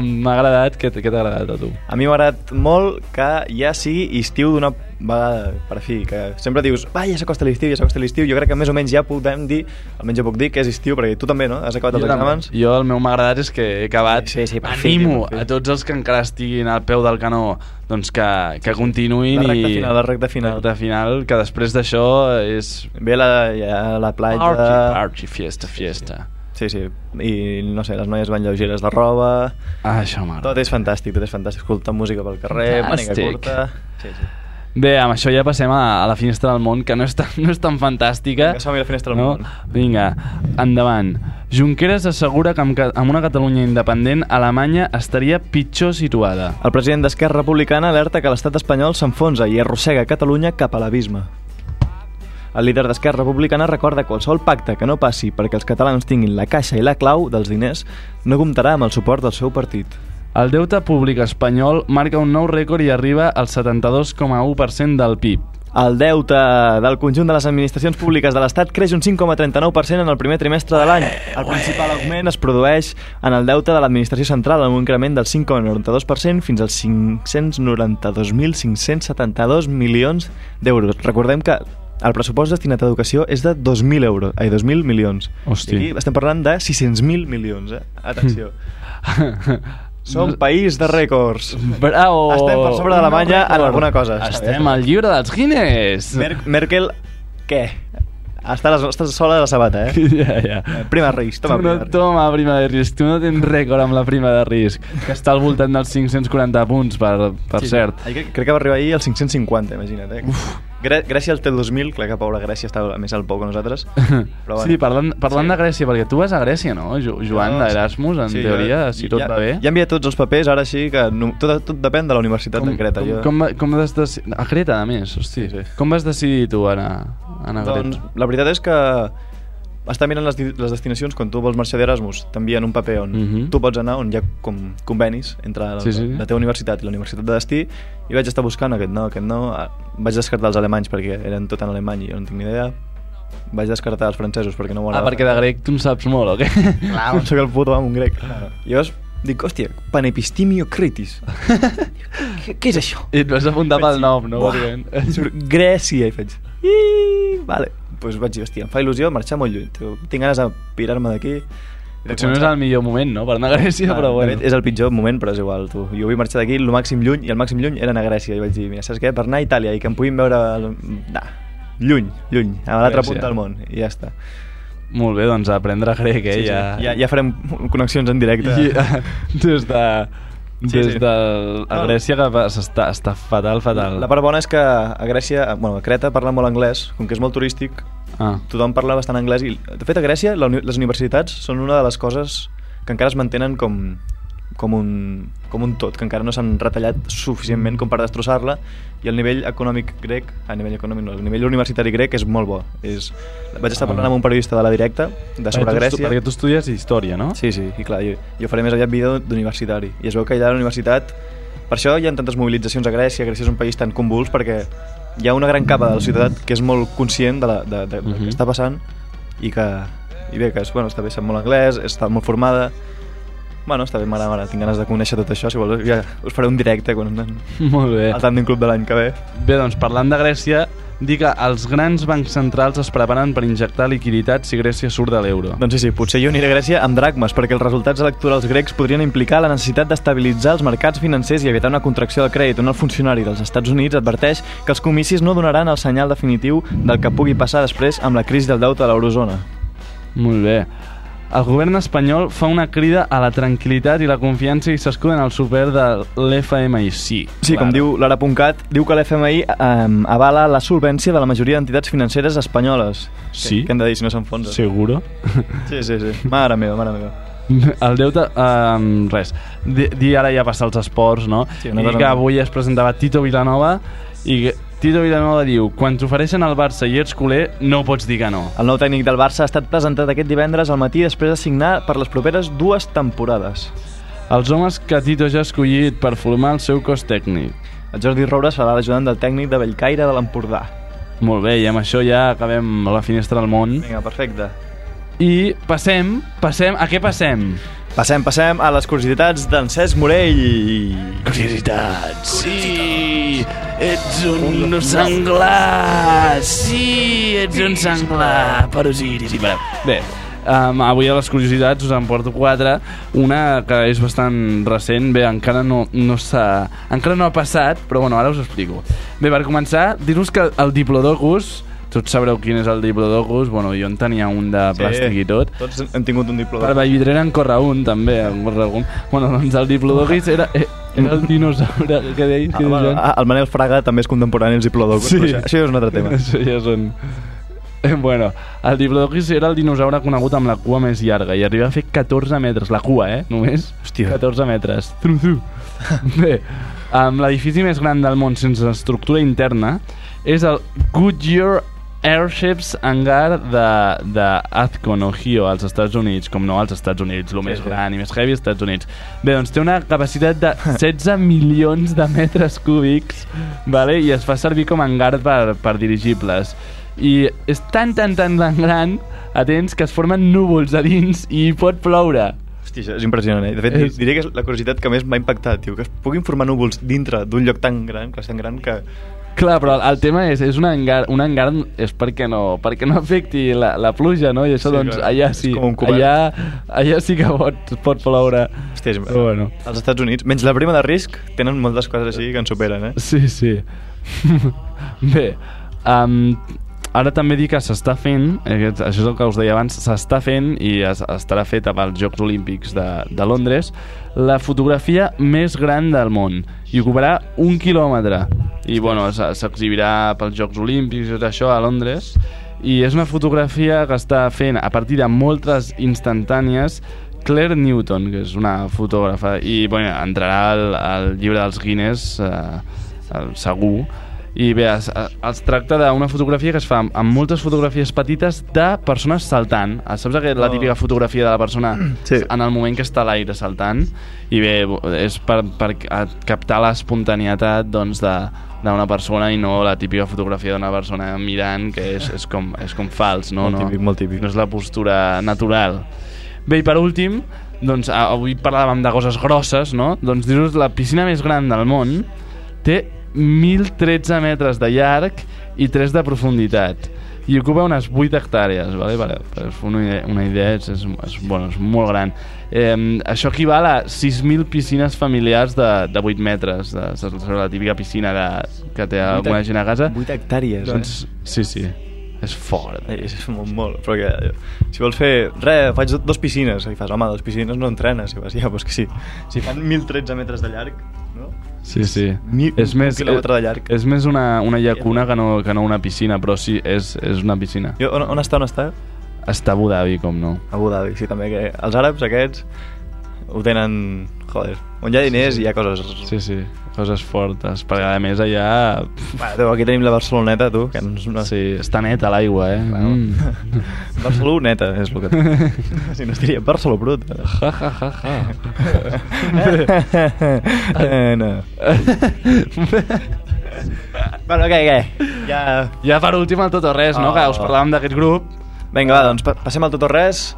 m'ha agradat, què, què t'ha agradat a tu? A mi m'ha agradat molt que ja sigui estiu d'una vegada, per fi, que sempre dius, va, ja s'acosta l'estiu, ja s'acosta l'estiu, jo crec que més o menys ja podem dir, almenys jo puc dir que és estiu, perquè tu també, no? Has acabat els també. exàmens? jo el meu m'ha agradat és que he acabat Sí, sí, per animo per fi. a tots els que encara estiguin al peu del canó doncs que, que continuïn La recta i final, la recta final. recta final que després d'això és Ve la, ja, la platja... party, party, fiesta, fiesta Sí, sí, i no sé, les noies van lleugeres de roba... ah, això m'agrada Tot és fantàstic, tot és fantàstic. Escoltar música pel carrer, màniga Fantàstic. curta... Sí, sí. Bé, amb això ja passem a, a la finestra del món, que no és tan, no és tan fantàstica. Vinga, som-hi a la finestra del no? món. Vinga, endavant. Junqueras assegura que amb, amb una Catalunya independent, Alemanya estaria pitjor situada. El president d'Esquerra Republicana alerta que l'estat espanyol s'enfonsa i arrossega Catalunya cap a l'abisme. El líder d'Esquerra Republicana recorda que qualsevol pacte que no passi perquè els catalans tinguin la caixa i la clau dels diners no comptarà amb el suport del seu partit. El deute públic espanyol marca un nou rècord i arriba al 72,1% del PIB. El deute del conjunt de les administracions públiques de l'Estat creix un 5,39% en el primer trimestre de l'any. El principal augment es produeix en el deute de l'administració central amb un increment del 5,92% fins als 592.572 milions d'euros. Recordem que el pressupost destinat a educació és de 2.000 euros, ai, 2.000 milions. Hosti. I aquí estem parlant de 600.000 milions, eh? Atenció. Som país de rècords. Bravo! Estem per sobre d'Alemanya en alguna cosa. Estem al llibre dels Guinness! Mer Merkel, què? Està, les, està sola de la sabata, eh? Ja, ja. Prima risc, toma tu no, prima risc. toma prima de risc. Tu no tens rècord amb la prima de risc, que està al voltant dels 540 punts, per, per Sí, cert. Ahir, crec que va arribar ahir als 550, imagina't, eh? Uf. Grè Grècia el té el 2000, clar que pobra Grècia està més al pou que nosaltres. Però Sí, parlant, parlant de Grècia, perquè tu vas a Grècia, no, Jo- Joan, No, d'Erasmus, en sí, teoria, jo- si tot ja, va bé. Ja he enviat tots els papers, ara sí que no, tot, tot depèn de la Universitat de Creta. Com, jo... com, com vas decidir... A Creta, a més, hosti. Sí, sí. Com vas decidir tu anar, anar a Creta? Doncs la veritat és que està mirant les, les destinacions, quan tu vols marxar d'Erasmus, t'envien un paper on Mhm. tu pots anar, on hi ha com convenis entre la, Sí, sí. la teva universitat i la universitat de destí, i vaig estar buscant aquest no, aquest no, Ah, vaig descartar els alemanys perquè eren tot en alemany i jo no tinc ni idea, vaig descartar els francesos perquè no Ah, m'agrada. perquè de grec tu en saps molt, o què? Clar, soc el puto amo en grec. I llavors dic, hòstia, panepistimio critis. què, què és això? I et vas apuntar pel nom, no? Buah, Grècia i faig "Ii", vale, doncs vaig dir, hòstia, em fa il·lusió marxar molt lluny tio. tinc ganes de pirar-me d'aquí Potser no és el millor moment, no?, per anar a Grècia, Ah, però bueno. fet, és el pitjor moment, però és igual, tu. Jo vull marxar d'aquí el màxim lluny, i el màxim lluny era anar a Grècia. I vaig dir, mira, saps què? Per anar a Itàlia i que em puguin veure... el- Nah, lluny, lluny, a l'altra punta del món. I ja està. Molt bé, doncs aprendre grec, eh? Sí, sí. ja... Ja, ja farem connexions en directe. I, des de... Sí, Des sí. de a. Grècia que va- està, està fatal, fatal. La part bona és que a Grècia, bueno, a Creta parlen molt anglès, com que és molt turístic, Ah. tothom parla bastant anglès i de fet a Grècia la uni les universitats són una de les coses que encara es mantenen com, com, un, com un tot, que encara no s'han retallat suficientment com per destrossar-la i el nivell econòmic grec, a nivell econòmic no, el nivell universitari grec és molt bo. És, vaig estar parlant amb un periodista de la directa de sobre perquè tu, Grècia. Perquè tu estudies història, no? Sí, sí, i clar, jo, jo faré més aviat vida d'universitari. I es veu que allà a la universitat... Per això hi ha tantes mobilitzacions a Grècia, Grècia és un país tan convuls perquè hi ha una gran capa de la ciutat que és molt conscient de, la, de, de, del Mhm. que està passant i que... I bé, que és, bueno, està bé, sap molt anglès, està molt formada... Bueno, està bé, mare, mare, tinc ganes de conèixer tot això, si vols, ja us faré un directe quan, Molt bé. al Tandem Club de l'any que ve. Bé, doncs parlant de Grècia, dir que els grans bancs centrals es preparen per injectar liquiditat si Grècia surt de l'euro. Doncs sí, sí, potser jo aniré a Grècia amb dracmes, perquè els resultats electorals grecs podrien implicar la necessitat d'estabilitzar els mercats financers i evitar una contracció del crèdit. Un alt funcionari dels Estats Units adverteix que els comicis no donaran el senyal definitiu del que pugui passar després amb la crisi del deute de l'eurozona. Molt bé. El govern espanyol fa una crida a la tranquil·litat i la confiança i s'escuda en el super de l'FMI. Sí, Sí, com diu l'ara.cat, diu que l'FMI eh, avala la solvència de la majoria d'entitats financeres espanyoles. Sí? Què, hem de dir si no s'enfonsa? Seguro? Sí, sí, sí. Mare meva, mare meva. El deute, um, res, di, di ara ja passa als esports, no? Sí, I que avui es presentava Tito Vilanova i Tito Vilanova diu quan t'ofereixen al Barça i ets culer, no pots dir que no. El nou tècnic del Barça ha estat presentat aquest divendres al matí després de signar per les properes dues temporades. Els homes que Tito ja ha escollit per formar el seu cos tècnic. El Jordi Roura serà l'ajudant del tècnic de Bellcaire de l'Empordà. Molt bé, i amb això ja acabem la finestra del món. Vinga, perfecte. I passem, passem, a què passem? Passem, passem a les curiositats d'en Cesc Morell. Curiositats, sí! Ets un senglar! Sí, ets un senglar! Per Osiris i per... Bé, um, avui a les curiositats us en porto quatre. Una que és bastant recent, bé, encara no, no s'ha... Encara no ha passat, però bueno, ara us explico. Bé, per començar, dir-vos que el Diplodocus, tots sabreu quin és el Diplodocus, bueno, jo en tenia un de plàstic i tot. Tots hem tingut un diploma. Per Vallvidrera en corre un, també. En corre algun. Bueno, doncs el Diplodocus era, eh, era el dinosaure que deia... Ah, Que bueno, ah, el Manel Fraga també és contemporani als diplodocus. Sí. Això, això ja és un altre tema. Això ja són... Eh, Bueno, el Diplodocus era el dinosaure conegut amb la cua més llarga i arriba a fer 14 metres, la cua, eh? Només Hòstia. 14 metres. Tru, tru. Bé, um, l'edifici més gran del món sense estructura interna és el Goodyear Airships hangar de, de Azcon, Ohio, als Estats Units, com no als Estats Units, el més sí. gran i més heavy als Estats Units. Bé, doncs té una capacitat de 16 milions de metres cúbics, vale? i es fa servir com hangar per, per dirigibles. I és tan, tan, tan, tan gran, atents, que es formen núvols a dins i pot ploure. Això és impressionant, eh? De fet, És- diria que és la curiositat que més m'ha impactat, tio, que es puguin formar núvols dintre d'un lloc tan gran, que és tan gran que... Clar, però el tema és, és un hangar, un hangar és perquè no, perquè no afecti la, la pluja, no? I això, Sí, doncs, clar, allà sí, allà, allà sí que pot, pot ploure. Hòstia, és... Però bueno. als Estats Units, menys la prima de risc, tenen moltes coses així que ens superen, eh? Sí, sí. Bé, um, ara també dir que s'està fent, aquest, això és el que us deia abans, s'està fent i es, estarà feta pels Jocs Olímpics de, de Londres, la fotografia més gran del món i ocuparà un quilòmetre. I bueno, s'exhibirà pels Jocs Olímpics i tot això a Londres. I és una fotografia que està fent a partir de moltes instantànies Claire Newton, que és una fotògrafa. I bueno, entrarà al, al llibre dels Guinness eh, segur i bé, es, es tracta d'una fotografia que es fa amb, amb moltes fotografies petites de persones saltant Ah, saps aquest, la Oh. típica fotografia de la persona Sí. en el moment que està a l'aire saltant i bé, és per, per captar l'espontanietat doncs, de d'una persona i no la típica fotografia d'una persona mirant que és, és, com, és com fals no, Molt no, típic, molt típic. no és la postura natural Bé, i per últim, doncs, avui parlàvem de coses grosses, no? Doncs dir-vos, la piscina més gran del món té 1.013 metres de llarg i 3 de profunditat i ocupa unes 8 hectàrees vale? per, per fer una idea, una idea és, és, és, bueno, és molt gran eh, això equival a 6.000 piscines familiars de, de 8 metres de, de la típica piscina de, que té alguna gent a casa 8 hectàrees, doncs, sí, sí, és fort eh? És molt, molt, però que eh, si vols fer, res, faig dos piscines, i fas, home, dos piscines no entrenes, i vas, ja, doncs que sí. Si fan 1.013 metres de llarg, no? Sí, sí. Mil- és un més, quilòmetre de llarg. És més una, una llacuna que no, que no una piscina, però sí, és, és una piscina. I on, on està, on està? Està a Abu Dhabi, com no. Abu Dhabi, sí, també, que els àrabs aquests ho tenen, joder, on hi ha diners sí, sí. hi ha coses... Sí, sí, coses fortes, perquè a més allà... Bueno, tu, aquí tenim la Barceloneta, tu, que no és una... Sí, està neta l'aigua, eh? Mm. Barceloneta és el que... si no es diria Barceló brut. Ja, ja, ja, ja. eh, no. bueno, què, què? Ja... Ja per últim el tot o res, no? Oh. Que us parlàvem d'aquest grup. Vinga, va, doncs pa passem al tot o res.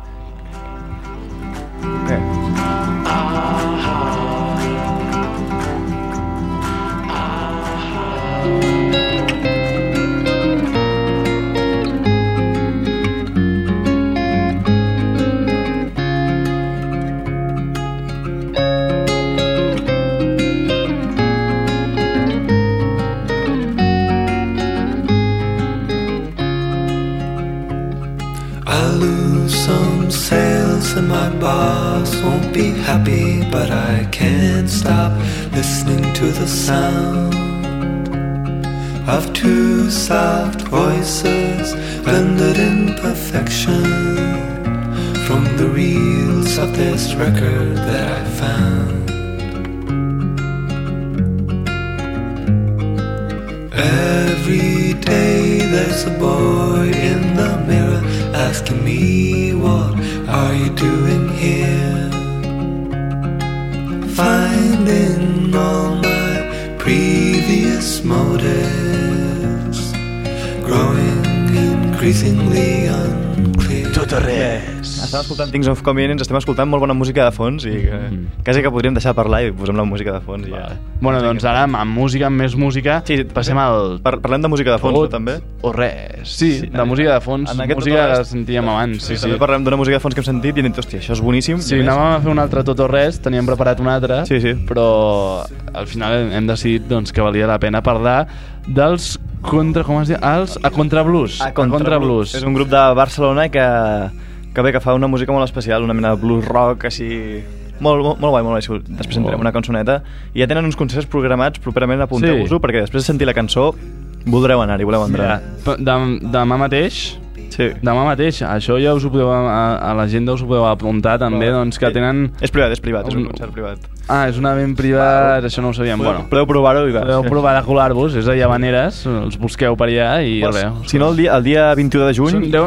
Sound of two soft voices blended in perfection from the reels of this record escoltant Things of Convenience, estem escoltant molt bona música de fons i que, quasi que podríem deixar parlar i posem la música de fons. I ja. Bueno, doncs ara, amb música, amb més música, sí, passem al... Par parlem de música de fons, Tot també? O res. Sí, sí de música de fons, en música que sentíem abans. Sí, sí. També parlem d'una música de fons que hem sentit i hem dit, hòstia, això és boníssim. Sí, a anàvem a fer un altre tot o res, teníem preparat un altre, Sí, sí. però al final hem decidit doncs, que valia la pena parlar dels contra... com es diu? Els a Contrablues. A Contrablues. És un grup de Barcelona que, que bé, que fa una música molt especial, una mena de blues rock, així... Molt, molt, molt guai, molt guai. Després entrem una cançoneta. I ja tenen uns concerts programats, properament apunteu-vos-ho, Sí. perquè després de sentir la cançó voldreu anar-hi, voleu entrar. Mira, dem- demà mateix Sí. Demà mateix, això ja us ho podeu, a, a l'agenda us ho podeu apuntar també, Però- doncs que tenen... És privat, és privat, és un Un- concert privat. Ah, és un event privat, això no ho sabíem. Podeu, Bueno, podeu provar-ho i va. podeu provar de colar-vos, és a Llavaneres, els busqueu per allà i Pues, res. si no, el dia, el dia 21 de juny... Són, deu,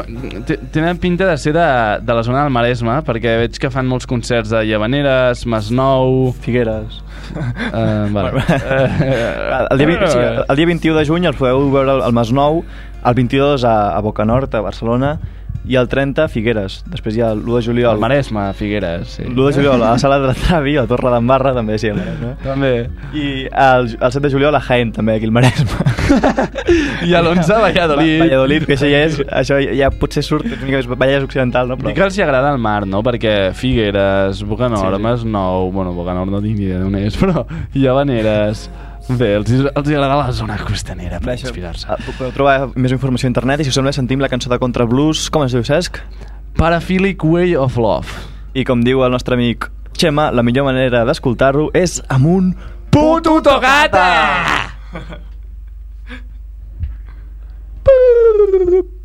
tenen pinta de ser de, de la zona del Maresme, perquè veig que fan molts concerts de Llavaneres, Masnou... Figueres. Uh, vale. Eh, el, dia, el dia 21 de juny els podeu veure al Masnou, el 22 a, a Bocanord, a Barcelona, i el 30 a Figueres. Després hi ha l'1 de juliol... El Maresme, Figueres, sí. L'1 de juliol a la sala de Travi, a Torre d'Embarra, també, sí, al Maresme. També. I el, el 7 de juliol a Jaén, també, aquí al Maresme. I a l'11 a Valladolid. Va- Valladolid, que això ja és... Això ja, ja potser surt una mica més Vallès Occidental, no? Però... que els hi agrada el mar, no? Perquè Figueres, Bocanor, sí, sí. Masnou... Bueno, Bocanor no tinc ni idea d'on és, però Llavaneres... Bé, els, els agrada la zona costanera per inspirar-se. Ah, Podeu trobar més informació a internet i si us sembla sentim la cançó de Contra Blues. Com es diu, Cesc? Paraphilic Way of Love. I com diu el nostre amic Xema, la millor manera d'escoltar-lo és amb un... Puto togata!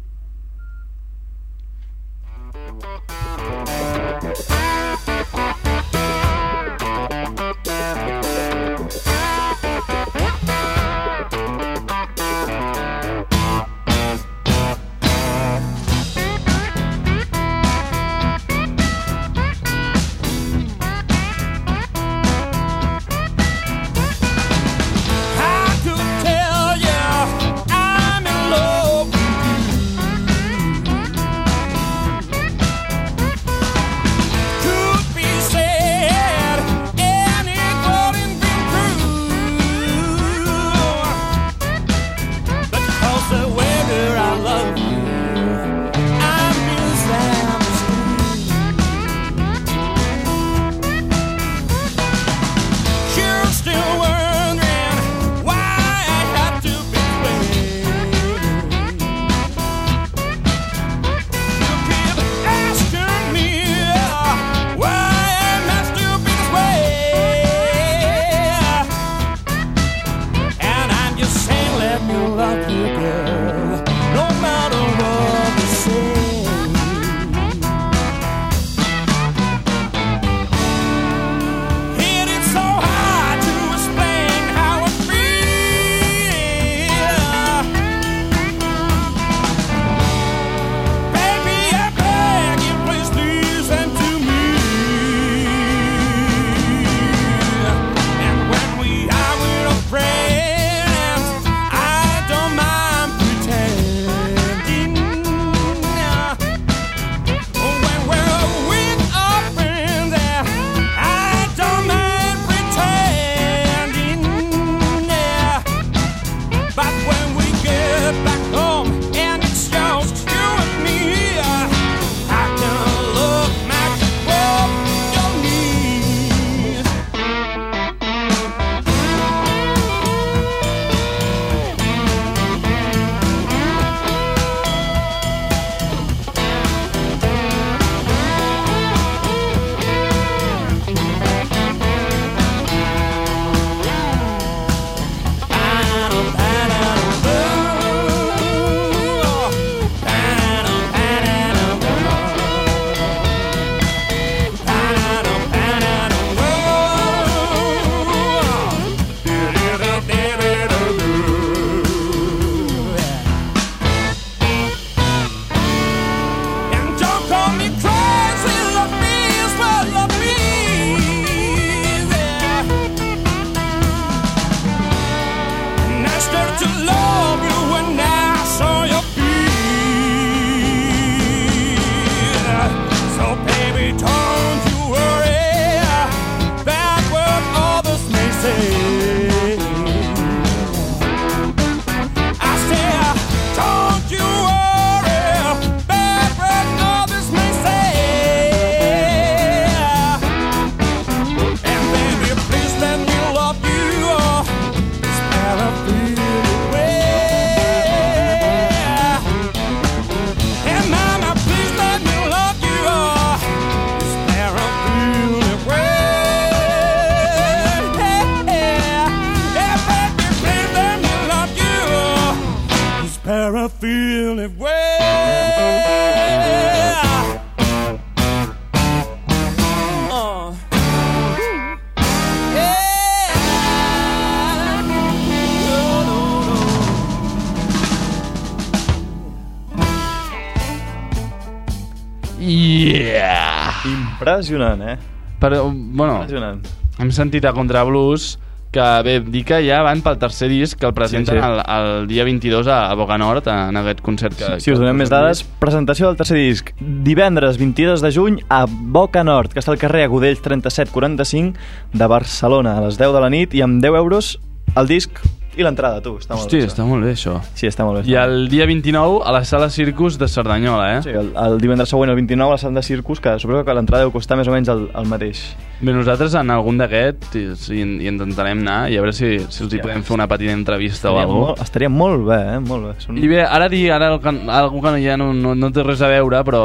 Impressionant, eh? Però, bueno, Impressionant. hem sentit a Contra Blues que bé, dir que ja van pel tercer disc que el presenten Sí, sí. El, el dia 22 a, a Boca Nord en aquest concert que, Si us donem més dades, presentació del tercer disc. Divendres 22 de juny a Boca Nord, que està al carrer Agudells 3745 de Barcelona, a les 10 de la nit, i amb 10 euros el disc i l'entrada, tu. Està molt Hosti, bé. això. està molt bé això Sí, està molt bé. i el dia 29 a la sala Circus de Cerdanyola eh? Sí, el, el divendres següent, el 29, a la sala de Circus, que suposo que l'entrada deu costar més o menys el, el mateix. Bé, nosaltres en algun d'aquests hi, hi, hi intentarem anar i a veure si, si els hi podem fer una petita entrevista o alguna molt, estaria molt bé, eh? Molt bé. Són... I bé, ara dir ara el, algú que ja no, no, no té res a veure, però,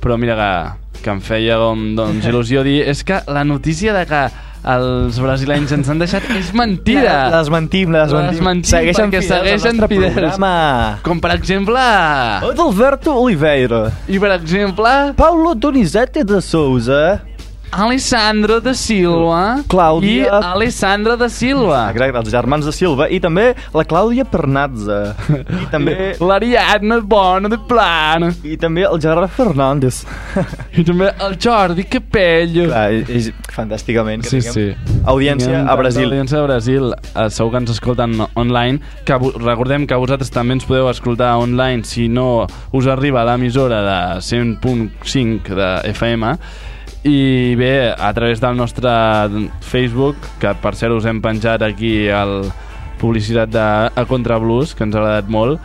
però mira que, que em feia com, doncs, il·lusió dir és que la notícia de que els brasilenys ens han deixat és mentira. Les mentim, les mentim. Desmentim, Segueixen perquè segueixen fidels. programa. Com per exemple... Adalberto Oliveira. I per exemple... Paulo Donizete de Souza. Alessandro de Silva Clàudia- i Alessandra de Silva. Exacte, els germans de Silva. I també la Clàudia Pernatza. I també... L'Ariadna Bona de Plana. I també el Gerard Fernández. I també el Jordi Capello. Clar, és fantàsticament. Que Sí, sí. Audiència Tinguem a Brasil. Audiència a Brasil. Uh, segur que ens escolten online. Que recordem que vosaltres també ens podeu escoltar online si no us arriba l'emissora de 100.5 de FM i bé, a través del nostre Facebook, que per cert us hem penjat aquí el publicitat de a Contrablues, que ens ha agradat molt,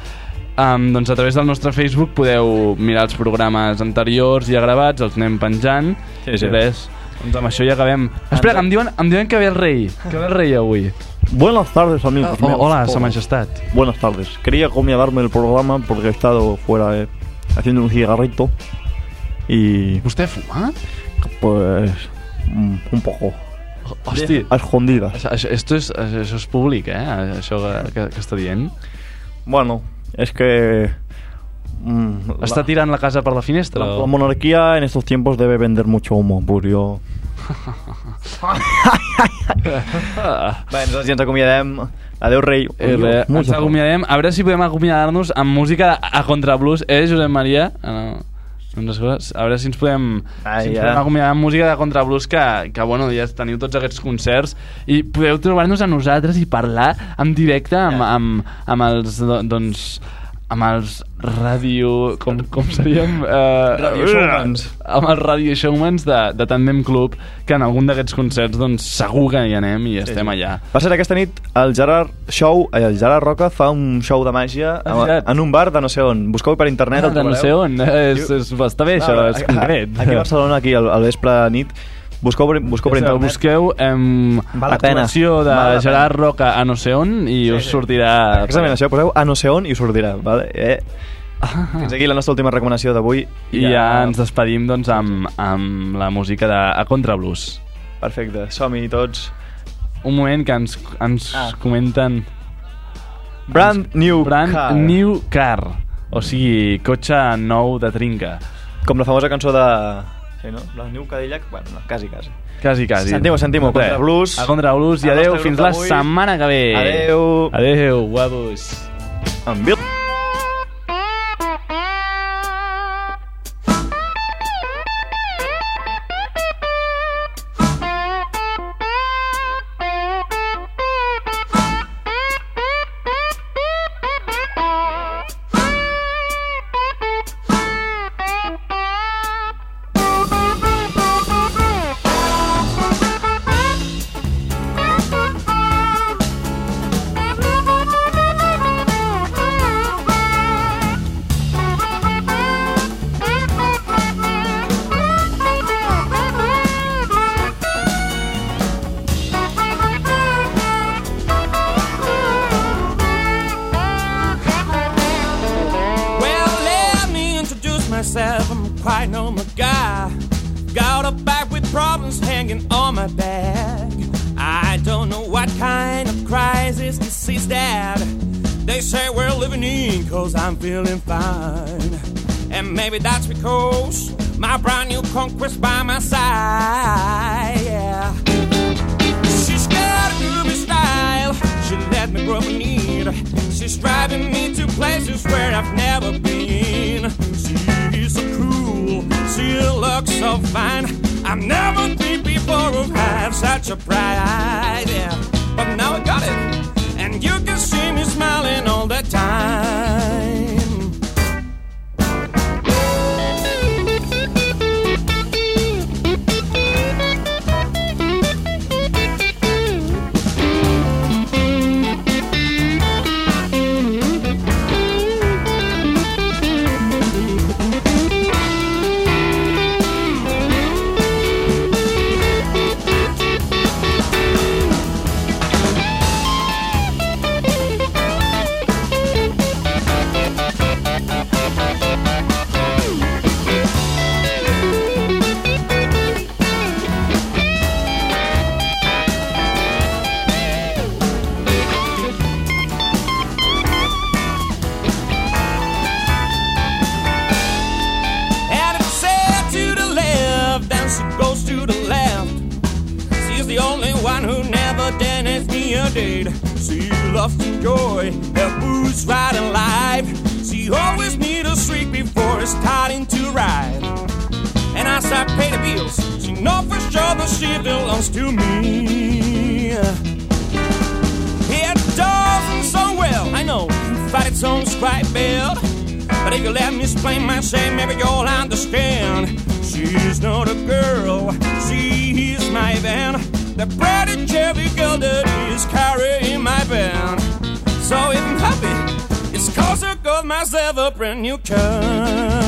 Um, doncs a través del nostre Facebook podeu mirar els programes anteriors ja gravats, els anem penjant Sí, sí. i res, doncs amb això ja acabem espera, em diuen, em diuen que ve el rei que ve el rei avui Buenas tardes, amigos. Oh, hola, sa majestat Buenas tardes. Quería acomodarme el programa porque he estado fuera eh, haciendo un cigarrito y vostè fuma? Pues mm, un poco Hosti, escondidas. això, esto és, això és públic, eh? Això que, que, que està dient. Bueno, es que mm, Està la, tirant la casa per la finestra? la- la monarquía en estos tiempos debe vender mucho humo, yo... Bé, nosaltres ja ens acomiadem. Adéu, rei. Eh, ens acomiadem. A veure si podem acomiadar-nos amb música a contrablues. Eh, Josep Maria? Ah, no. Doncs, a veure si ens podem, Ah, si ens ja. podem acomiadar amb música de contrablues que, que bueno, ja teniu tots aquests concerts i podeu trobar-nos a nosaltres i parlar en directe amb, amb, amb els do- doncs amb els ràdio... Com, com seríem? Uh, Radio showmans. Amb els radio showmans de, de Tandem Club, que en algun d'aquests concerts doncs, segur que hi anem i estem allà. Per cert, aquesta nit el Gerard Show, eh, el Gerard Roca fa un show de màgia Ah, en, veritat. en un bar de no sé on. Busqueu per internet, Ah, el de no trobareu. sé on. És, és, està bé, això, No, és a- concret. a- Aquí a Barcelona, aquí al, al vespre nit, busqueu, busqueu per internet. busqueu em, Val la pena. actuació de Val la Gerard Roca a no sé on i us sortirà... Exactament, això, poseu a no sé on i us sortirà. Vale? Eh? Fins aquí la nostra última recomanació d'avui. I ja... ja ens despedim doncs, amb, amb la música de a Contrablues. Perfecte, som-hi tots. Un moment que ens, ens Ah. comenten... Brand new Brand car. new car. O sigui, cotxe nou de trinca. Com la famosa cançó de... Sí, no? Brand new Cadillac? Bueno, no, quasi, quasi. Quasi, quasi. Sentim-ho, sentim-ho. Res. Contra Blues. A Contra Blues i adeu, fins la setmana que ve. Adeu. Adeu, guapos. Amb Bill. I'm quite normal guy. Got a bag with problems hanging on my back. I don't know what kind of crisis this is. The they say we're living in, cause I'm feeling fine. And maybe that's because my brand new conquest by my side. Yeah. She's got a groovy style. She let me grow a need. She's driving me to places where I've never been. She looks so fine. I've never been before of have such a pride. Yeah. But now I got it. And you can see me smiling all the time. Date. She loves to enjoy her booze riding live. She always needs a streak before it's starting to ride. And I pay the bills, she know for sure that she belongs to me. It doesn't so well, I know, but its own scribe build. But if you let me explain my shame, maybe you'll understand. She's not a girl, she is my van. The pretty cherry girl that is carrying my band. So if I'm happy, it's cause I got myself a brand new car.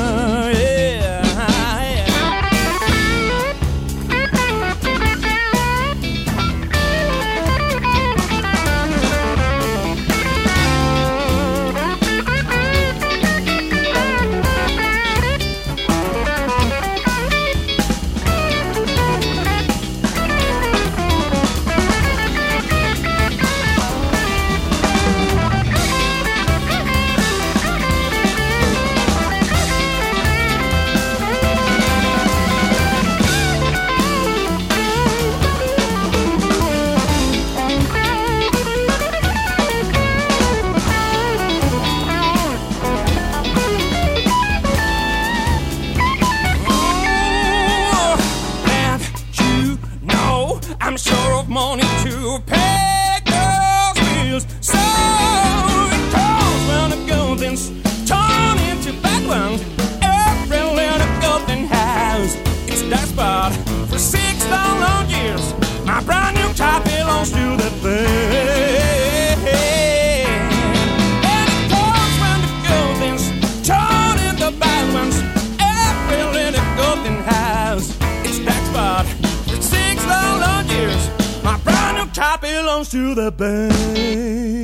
to the bank.